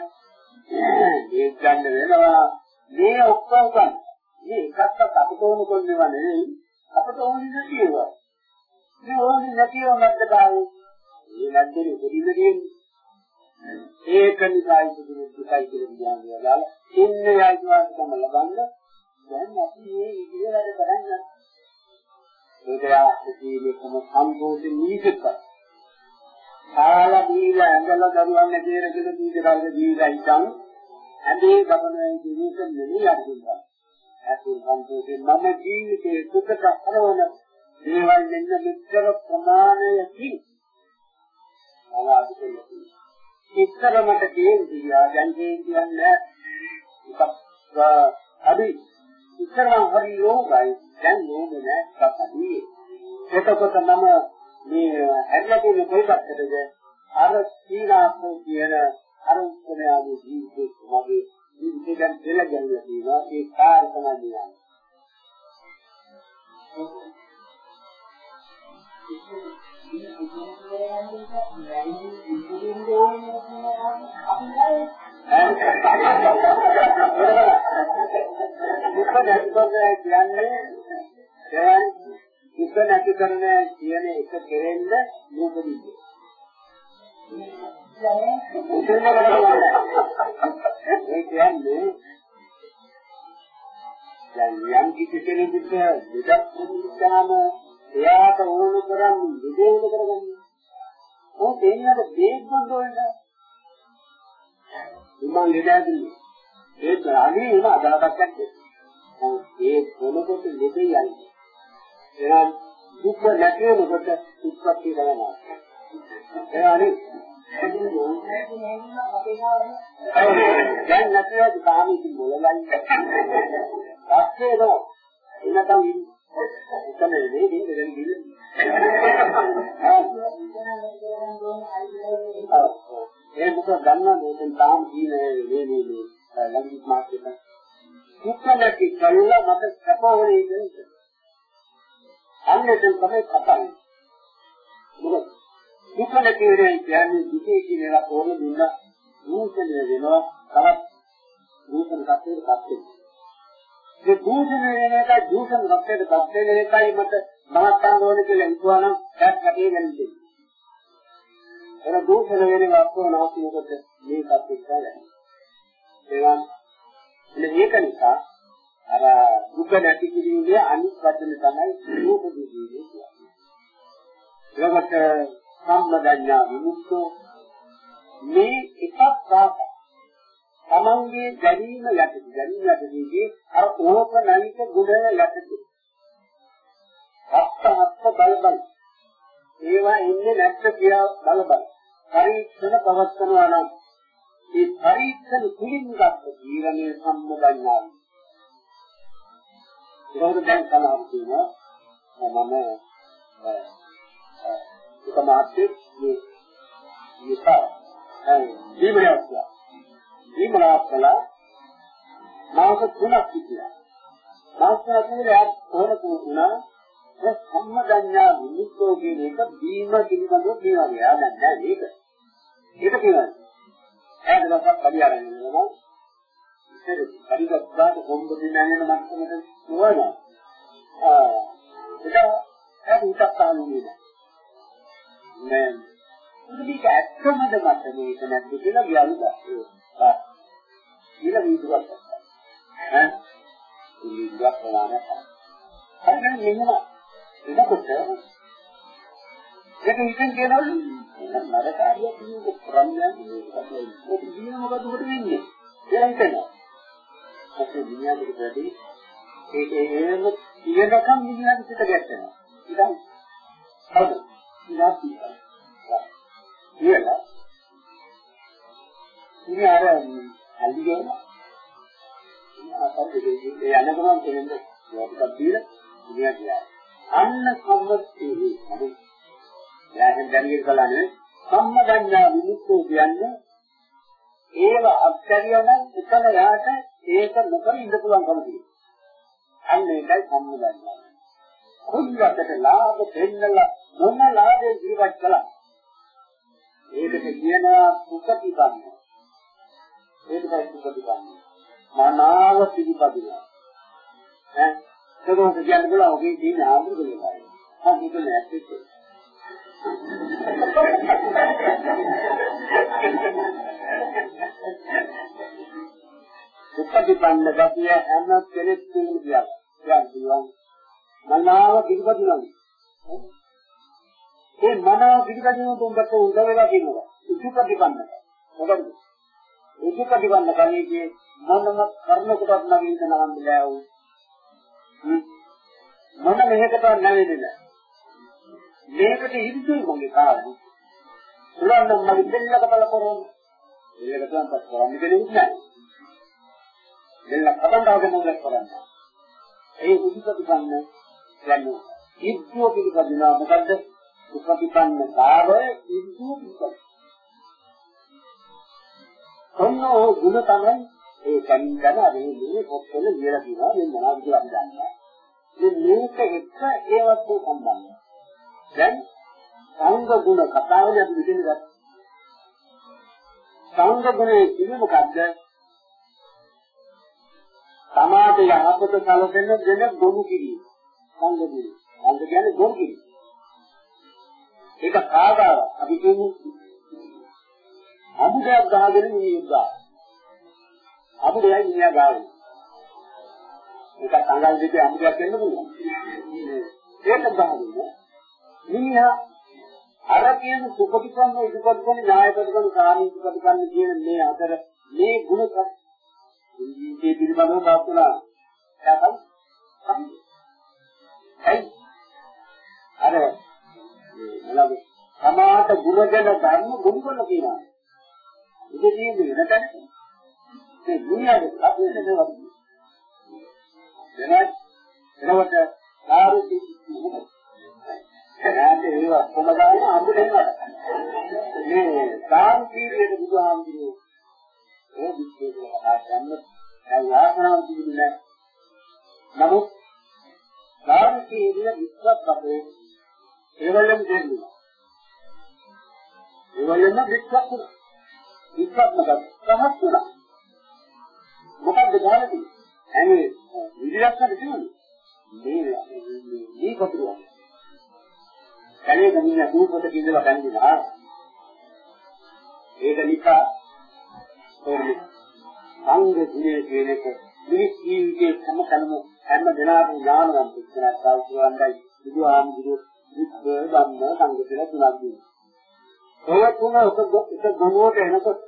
ඒ ගන්න වෙනවා මේ ඔක්කොම ගන්න. මේ එකක්වත් අපට ඕන කොන්නේව නෙවෙයි. අපට ඕනේ නැති ඒවා. මේ ඕනේ නැති ඒවා මැද්දකාවේ. මේ නැද්දේ උපදින්න තියෙන්නේ. ඒක නිසා ඉතිරි දුකයි කියලා කියන්නේ දාලා ඉන්නේ ආයිවාස්කම ලබන්න දැන් අපි මේ ඉදිරියට කරන්නේ. ඒක යාස්තිලේකම සම්පූර්ණ නීතික. කාලා දීලා ඇඟල දරුවන් ඇදේර කියලා දීක කවුද දීලා ඉතින් ඇඳේ ගමනේ ජීවිත නෙමෙයි අදිනවා. ඇතුල් සම්පූර්ණ මම ජීවිතයේ සුඛ කරවන දේවල් දෙන්න මෙච්චර ප්‍රමාණයකින් ආවාදිකයි. ඉස්සරමට කියන්නේ දැන් කියන්නේ එකක් අදි ඉස්සරම හරි යෝගයි. දැන් යෝග නෑ සපදී. එතකොට මම මේ හැදලා තියෙන කොයි පැත්තටද අර සීලාසෝ කියන අර උත්තරයාගේ ජීවිතේ මගේ ජීවිතේ දැන් දෙල ගැනීම තියෙනවා. ඒ කාර්ය තමයි කියන්නේ. දුක නැති කරන කියන එක කෙරෙන්න මොකද ඒ කියන්නේ දැන් යම් කිසි කෙනෙකුට දෙයක් පුදුච්චාම එයාට ඕන කරන්නේ දෙදේක කරගන්න. ඔය දෙන්නට දෙයක් බඳවන්න. ඉමන් දෙදෑදුනේ. ඒ තරන්නේ එන අදාළක් නැහැ. ඒ මොනකොට දෙකයි යන්නේ. එහෙනම් දුක නැති වෙනකොට උත්පත්ති කරනවා. එයානේ දැන් නැතිවද කාමී මොළලයි පස්සේ නෝ එනකම් එතන නෙදී දැන් ගිහින් ඒ මොකද ගන්න මේකෙන් තාම කීන මේ මේ මේ ලඟිත් මාත් එක. දුක්ඛලටි කල්ලා මට සපෝරේ දෙන්න. අන්නේ දැන් තමයි කතාවේ. මොකද දුක්ඛලටි කියන්නේ දුකේ කියන එක ඕන දුන්න දූෂණය වෙනවා තවත් දූෂණ කප්පේට කප්පේ. ඒ දූෂණ වෙන එක දූෂණ කප්පේට කප්පේ වෙන එකයි මට මහත්කම් ඕන කියලා හිතුවා නම් දැන් කටේ ගන්නේ. එන දූෂණ වෙන එක අපෝ නැති මොකද මේකත් එක්කලා. ඒවා මේක නිසා අර දුක නැති කිරීමේ අනිත් වචන තමයි රූප දුකේ කියන්නේ. ඊළඟට සම්මදඤ්ඤා විමුක්තෝ. මේ එකක් වාස තමන්ගේ ගැනීම යටදී ගැනීම යටදීදී අර ඕක නැලික ගුණ යටදී අත්හත් බල බල ඒවා ඉන්නේ නැත්ත කියලා බල බල පරීක්ෂණ පවත්වනවා නම් ඒ පරීක්ෂණ කුලින් ගත්ත ජීවනයේ සම්මදඤ්ඤාවයි ඒකෝද දැන් සමහර කියනවා මම ඒක මාත්‍යේ මේ මේක ජීවනයක් කියලා. ජීවනයක් කළා මාස තුනක් හිටියා. මාස තුනක් කොහොමද වුණා? ඒ සම්මදඤ්ඤා විමුක්තෝ කියන එක දීම පිළිබඳව කියනවා. එයා දැන් නෑ ඒක. ඒක කියනවා. ඈට දවසක් කඩි අරගෙන යනවා. ඉතින් කඩිගත්තාට කොම්බ දිනන්නේ මත්තමට නෝනවා. ආ ඒක ඈට හිතක් තාන්නේ නෑ. නෑ මේක ඇත්තමද මට මේක නැද්ද කියලා ගියලුදා. ඒක. ඊළ වීදුවක්. ඈ? වීදුවක් ප්‍රමාණය. හරිද මෙන්න එතකොට ඒක ඉතින් කියනවලු නරකාරිය කියන්නේ ප්‍රඥා කියන්නේ ඒක ජීවන මොකද උකට වෙන්නේ කියලා හිතනවා. ඒක විඤ්ඤාණයට වැඩි ඒක එහෙම කියනකම් විඤ්ඤාණ පිට ගැටෙනවා. ඉතින් හවුද? ඉතින් කියලා ඉතින් අර අල්ලිගෙන ඒ යන ගමන් කියන්නේ ටිකක් දීලා ඉන්නේ කියලා. අන්න සම්මතයේ හරි. යාහෙන් දැනගෙන බලන්නේ සම්මදඤ්ඤා විමුක්තෝ කියන්නේ ඒව අත්හැරියම එතන යාට ඒක නොකර ඉඳ පුළුවන්කම තියෙනවා. අන්න ඒකයි සම්මදඤ්ඤා. කුල්ලකට ලාභ දෙන්නලා මොන ලාභේ ජීවත් කළා ඒකට කියනවා සුඛතිපන්න. ඒකයි සුඛතිපන්න. මනාව පිළිපදිනවා. ඈ ඒක කියන්නේ බලන්න ඔගේ තියෙන ආමුදුනේ බයි. හා ඒක නැත්තේ. සුඛතිපන්න ගතිය හැම කෙනෙක් තියෙන දෙයක්. කියන්නේ මනාව පිළිපදිනවා. ඒ මනාව පිළිගැනීම තුඹට උදව් වෙලා තියෙනවා. උපපටිපන්න. මොකද? උපපටිපන්න කණේදී මොනම කර්මයකටත් නැගෙන්න නම් බෑ උ. මොන මෙහෙකටවත් නැවෙන්නේ නැහැ. මේකට හිතුයි මගේ කාර්යය. උලන්න මගේ දෙන්නක බල කරොන. ඒකට තමයි පස් කරන්නේ කෙනෙක් නැහැ. දෙන්න කබන්දාගේ මොකද කරන්නේ? ඒ උපපටිපන්න යන්නේ. ඉද්දුව පිළිපදිනවා මොකද්ද? සුපටිපන්න කාර්ය ඉදු පිටත. ඔන්නෝ ගුණ තමයි ඒ කන්දන අරේ මේ පොත්වල ලියලා තියෙනවා මේ මොනවද කියලා අපි දන්නවා. මේ මේක එක්ක ඒවත් සම්බන්ධයි. දැන් සංඝ ගුණ කතාවනේ අපි ඉගෙන ගත්තා. සංඝ ගුණේ කියන්නේ මොකද්ද? සමාජ යහපත සැලසෙන දෙන ගොනු කිරීම. සංඝ ගුණ. සංඝ කියන්නේ ගොනු කිරීම. ඒක කාදාව අපි කියන්නේ අමුදයක් ගහගෙන නියුගා. අමුදයයි නියා ගාවේ. ඒක සංගල් දෙකේ අමුදයක් වෙන්න පුළුවන්. ඒක ගහගෙන මිනිහා අර කියන සුපටිපන්න ඉදපත්කන ඥායපත්කන සාමීපත්කන කියන මේ අතර මේ ගුණ ජීවිතේ පිළිබඳව තාක්ෂලා යකම් ඇයි? අර මොනවාද? සමාත ගුණජන ධර්ම ගුණ කරලා තියෙනවා. ඉතින් මේ වෙනතන මේ දුනියාවේ අපේ නේද වෙනත් එනකොට ආරුති එයාට ඒව ඔක්කොම දාන අමුදෙන්නවා. මේ සාන්තිරියට බුදුහාමුදුරුවෝ ඒ විශ්වේක කතා කරන්නේ ඒ වාසනාව තිබුණේ නමුත් සාන්තිරිය විශ්වත් අපේ ඒවලම දෙන්නවා. ඒවලම විශ්වත් වුණා. විශ්වත් මත සහත් වුණා. මොකද්ද ගානදී? ඇයි විදිලක්ෂණ තියෙන්නේ? මේ මේ කතුරුවා. කලේ ගමින රූපත කිඳලා බැඳිනා. ඒක නිසා ඕනේ සංඝ ගුණයේ කියන එක මිනිස් ජීවිතයේ හැම තැනම හැම දිනකම ඥානවන්ත කෙනෙක් සාල්සුවන්දයි බුදුහාමුදුරු විද්ද ධම්ම සංඝ කියලා තුනක් දෙනවා. ඔය තුන එක එක ගමෝට එනකොට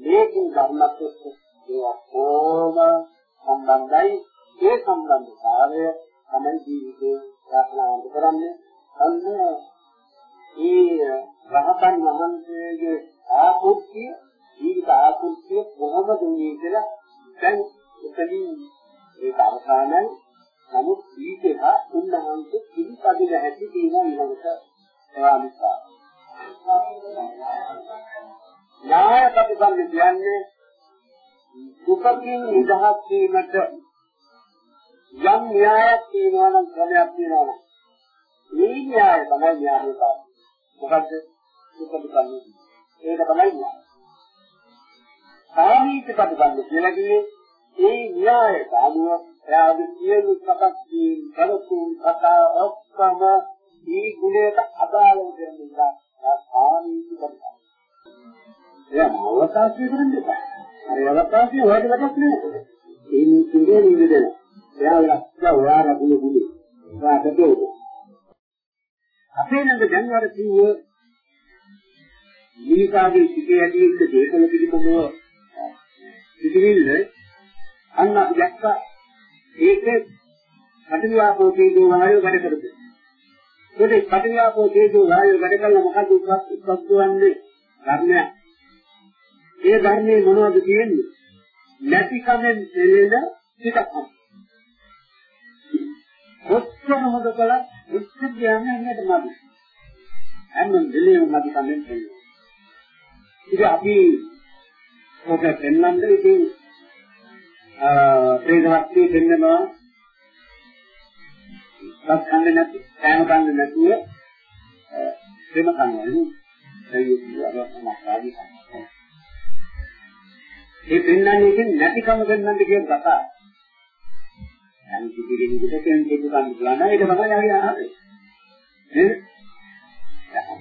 මේකින් ධර්මත් එක්ක ඒ ඔක්කොම සම්බන්ධයි ඒ සම්බන්ධතාවය තමයි ජීවිතේ ප්‍රාර්ථනාවන්ත කරන්නේ. අන්න ඒ රහතන් වහන්සේගේ ආකෘතිය ජීවිත ආකෘතිය කොහොමද මේ කියලා දැන් එතනින් ඒක අවසානයි. නමුත් ඊටක උන්වහන්සේ පිළිපදින හැටි තියෙන ඊළඟට ඒවා නිසා. ඥාය ප්‍රතිපන්න කියන්නේ දුකකින් නිදහස් වීමට යම් න්‍යායක් තියෙනවා නම් ක්‍රමයක් තියෙනවා නම් මේ න්‍යාය තමයි න්‍යාය කාර්ය. මොකද්ද? දුකපිටන්නේ. ඒක තමයි න්‍යාය. සාමීච ප්‍රතිපන්න කියලා කියන්නේ ඒ න්‍යාය කානුව එයාගේ සියලු සකස් වීම, කලතුන්, කතා ඔක්කොම මේ ගුණයට අදාළ වෙන නිසා සාමීච ප්‍රතිපන්න. එයා අවකාශය කරන්නේ. අර අවකාශය හොයන්න වැඩක් නෑ. ඒ නිකුදේ නිවිදෙන. එයා ලක්ෂ ඔයා රකුණු බුලි. වාදකේ. අපේ ළඟ දැන් අර කිව්ව ජීවිතාගේ සිටේ ඇතිවෙච්ච දේකල පිළිබඳව පිටිවිල්ල අන්න අපි දැක්ක ඒකේ පටිවිආපෝ තේජෝ වායෝ වැඩ කරද. ඒකේ පටිවිආපෝ තේජෝ වායෝ වැඩ කළා මොකද උත්පත් වන්නේ ධර්මයක්. ඒ ධර්මයේ මොනවද කියන්නේ? නැති කමෙන් එළෙන පිටක්. කොච්චර හොද කළා එච්චර කියන්නේ නේද මදි. හැම වෙලේම මදි කමෙන් එන්නේ. ඉතින් අපි ඔක පෙන්වන්න ඉතින් අ ප්‍රේතහත්ති පෙන්නනවා බත් කන්නේ නැති, කෑම කන්නේ නැතුව ප්‍රේම කන්නේ. ඒ කියන්නේ අර මොකක්ද ඒ පෙන්වන්නේ ඉතින් නැතිකම පෙන්වන්න කියන කතාව. යම් කිසි කෙනෙකුට කියන්නේ දෙන්න ගන්න පුළුවන් නේද? ඒක තමයි ආගේ ආවේ. නේද?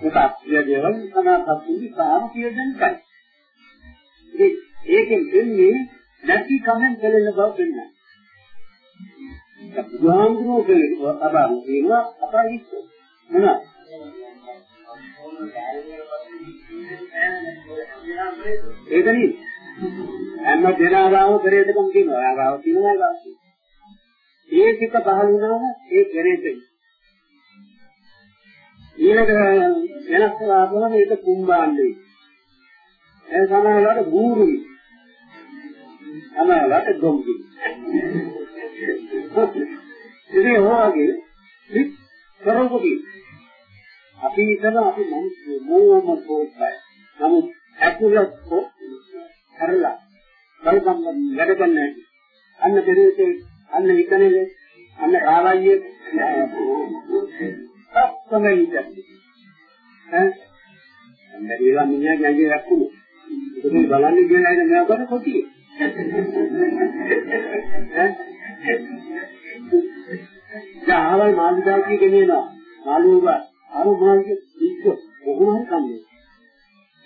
ඒක අපේ දේවල් සමාපත්තිය සාම කියදෙන්නයි. ඉතින් ඒකෙන් දෙන්නේ නැතිකමෙන් දෙලෙන බව පෙන්වන්නේ. බුදුහාමුදුරුවෝ කියන්නේ අබාරු කියනවා අපයිත් මොනවා? ඒක නේ හැම දෙනාගාම පෙරේතකම් කියනවා. ආගාව කියනවා ගාව. ඒ සිත පහළ වුණාම ඒ පෙරේතයි. ඊළඟ වෙනස් ආවම ඒක කුම්බාණ්ඩේ. ඒ සමහරවිට බූරුයි. සමහරවිට ගොම්බි. ඉතින් හොවාගේ විත් කරපොකි. අපි හිතන අපි මිනිස්සු මොනම පොත්යි. නමුත් ඇතුළත් කරලා බලපං වැඩ කරන්නේ අන්න පෙරේතේ අන්න විකනේ අන්න රාවයියේ ඔක්කොම ඉතින් ඈ? අන්නදීලා මිනිහා ගෑගේ රැක්කුණු. ඒක බලන්නේ කියන අය නෑ කොට කොටි ඈ? ජාවල් මාළිගාකී ගෙනියනවා මාළුව අර මොනවද ඉක්ක කොහොමද කන්නේ.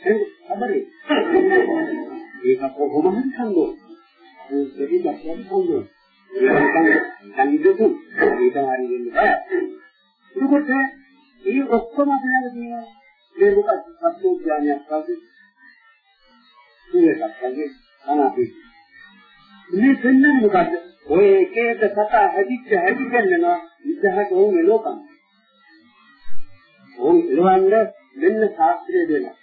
එහෙනම් අබරේ ඒක කොහොම හරි සංගෝ. ඒ දෙවියන් සංගෝ. ඒක සංගීතු ඒක හරි වෙන්නේ බෑ. ඒකට මේ ඔක්කොම අපිට තියෙන මේ මොකක්ද සත්‍ය ඥානයක් වගේ. මේකත් වගේ අනාපි. මේ දෙන්නේ මොකද්ද? ඔය එක එක සතා හැදිච්ච හැදි දෙන්නවා ඉස්සහට ඕන ලෝකම්. ඕන් එලවන්න මෙන්න ශාස්ත්‍රය දෙනවා.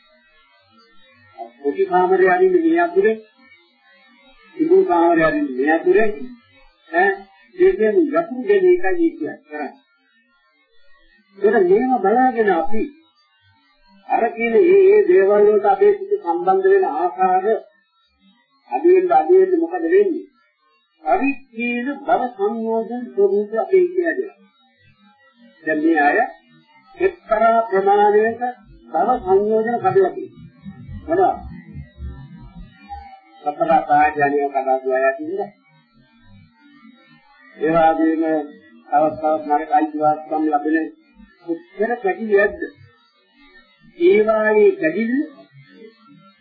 පොඩි කාමරේ අරින්න මේ අතුරේ ඉදු කාමරේ අරින්න මේ අතුරේ ඈ දෙකෙන් යතුරු දෙන එකයි කියන්නේ කරන්නේ ඒක මේව බලාගෙන අපි අර කියන ඒ ඒ දේවල් වලට අපේ සිත සම්බන්ධ වෙන ආකාර අදින්න අදින්න මොකද වෙන්නේ? පරිච්ඡේද බව සංයෝජන ස්වરૂප අපේ කියන්නේ. දැන් මේ අය එක්තරා ප්‍රමාණයක බව සංයෝජන කඩලා තියෙනවා. මොනවද? සතර පාඥානිය කඩා දුවලා තියෙනවා. ඒ වගේම තවත් තවත් නරක අයිතිවාසිකම් ලැබෙන කොච්චර කැටියක්ද? ඒ වාගේ කැටිලි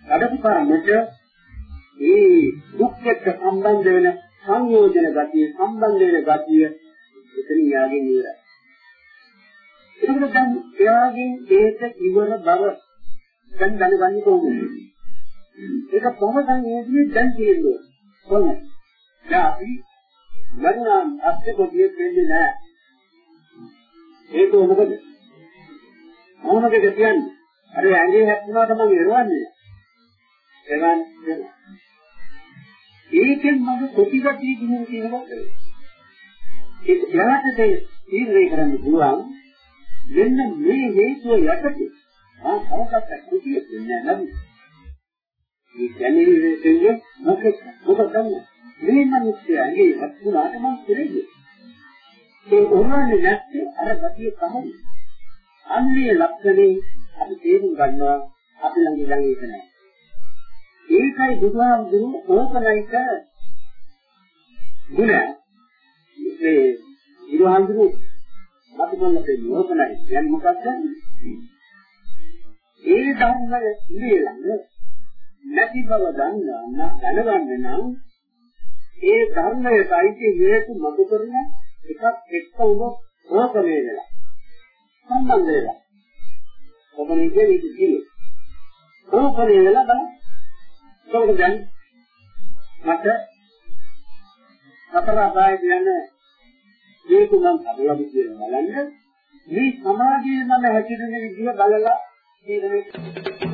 අඩපු කරමුට ඒ දුක් එක්ක සම්බන්ධ වෙන සංයෝජන ගතිය සම්බන්ධ වෙන ගතිය එතනින් යාගෙන් ඉවරයි. ඒකට දැන් එයාගෙන් ඒක ඉවර බව දැන් දැනගන්න ඕනේ. ඒක කොහොමද මේ දැන් කියන්නේ? කොහොමද? දැන් අපි මරණ අත්‍ය කොටියෙ වෙන්නේ නැහැ. ඒක මොකද? මොනවද කියන්නේ? අර ඇඟේ හැප්පුණාට මම එරවන්නේ. එවන් ඒකෙන් මම කොටිගතිය කියන කියනකොට ඒක යාට තීරණය කරන්න පුළුවන් මෙන්න මේ හේතුව යටතේ ආ කවකට කුටිය දෙන්නේ නැද්ද? මේ දැනෙන්නේ මොකක්ද? මොකක්ද? මේ මිනිස්යාගේ වස්තුනාට මම කෙරෙන්නේ. ඒ උරන්නේ නැත්තේ අර ගතිය තමයි. අන්නේ ලක්ෂණේ අපි තේරුම් ගන්නවා අපි ළඟ ඉඳන් ඒක නෑ. ඒකයි බුදුහාමුදුරු ඕකනයික ගුණ. මේ බුදුහාමුදුරු අපි මොනවද ඕකනයි කියන්නේ මොකක්ද? ඒ ධර්මය ඉලෙලන්නේ නැති බව දන්නා දැනගන්න නම් ඒ ධර්මයට අයිති හේතු මතු කරන එකක් එක්ක උඹ ඕකමේ වෙලා සම්බන්ධ වෙලා. ඔබනේ කියන්නේ කියේ ඕකමේ වෙලා බලන්න. කොහොමද දැන් මට හතර අපාය කියන්නේ මේක නම් අදලම කියන බලන්න. මේ සමාධියේ මම හැසිරෙන විදිය බලලා තීරණය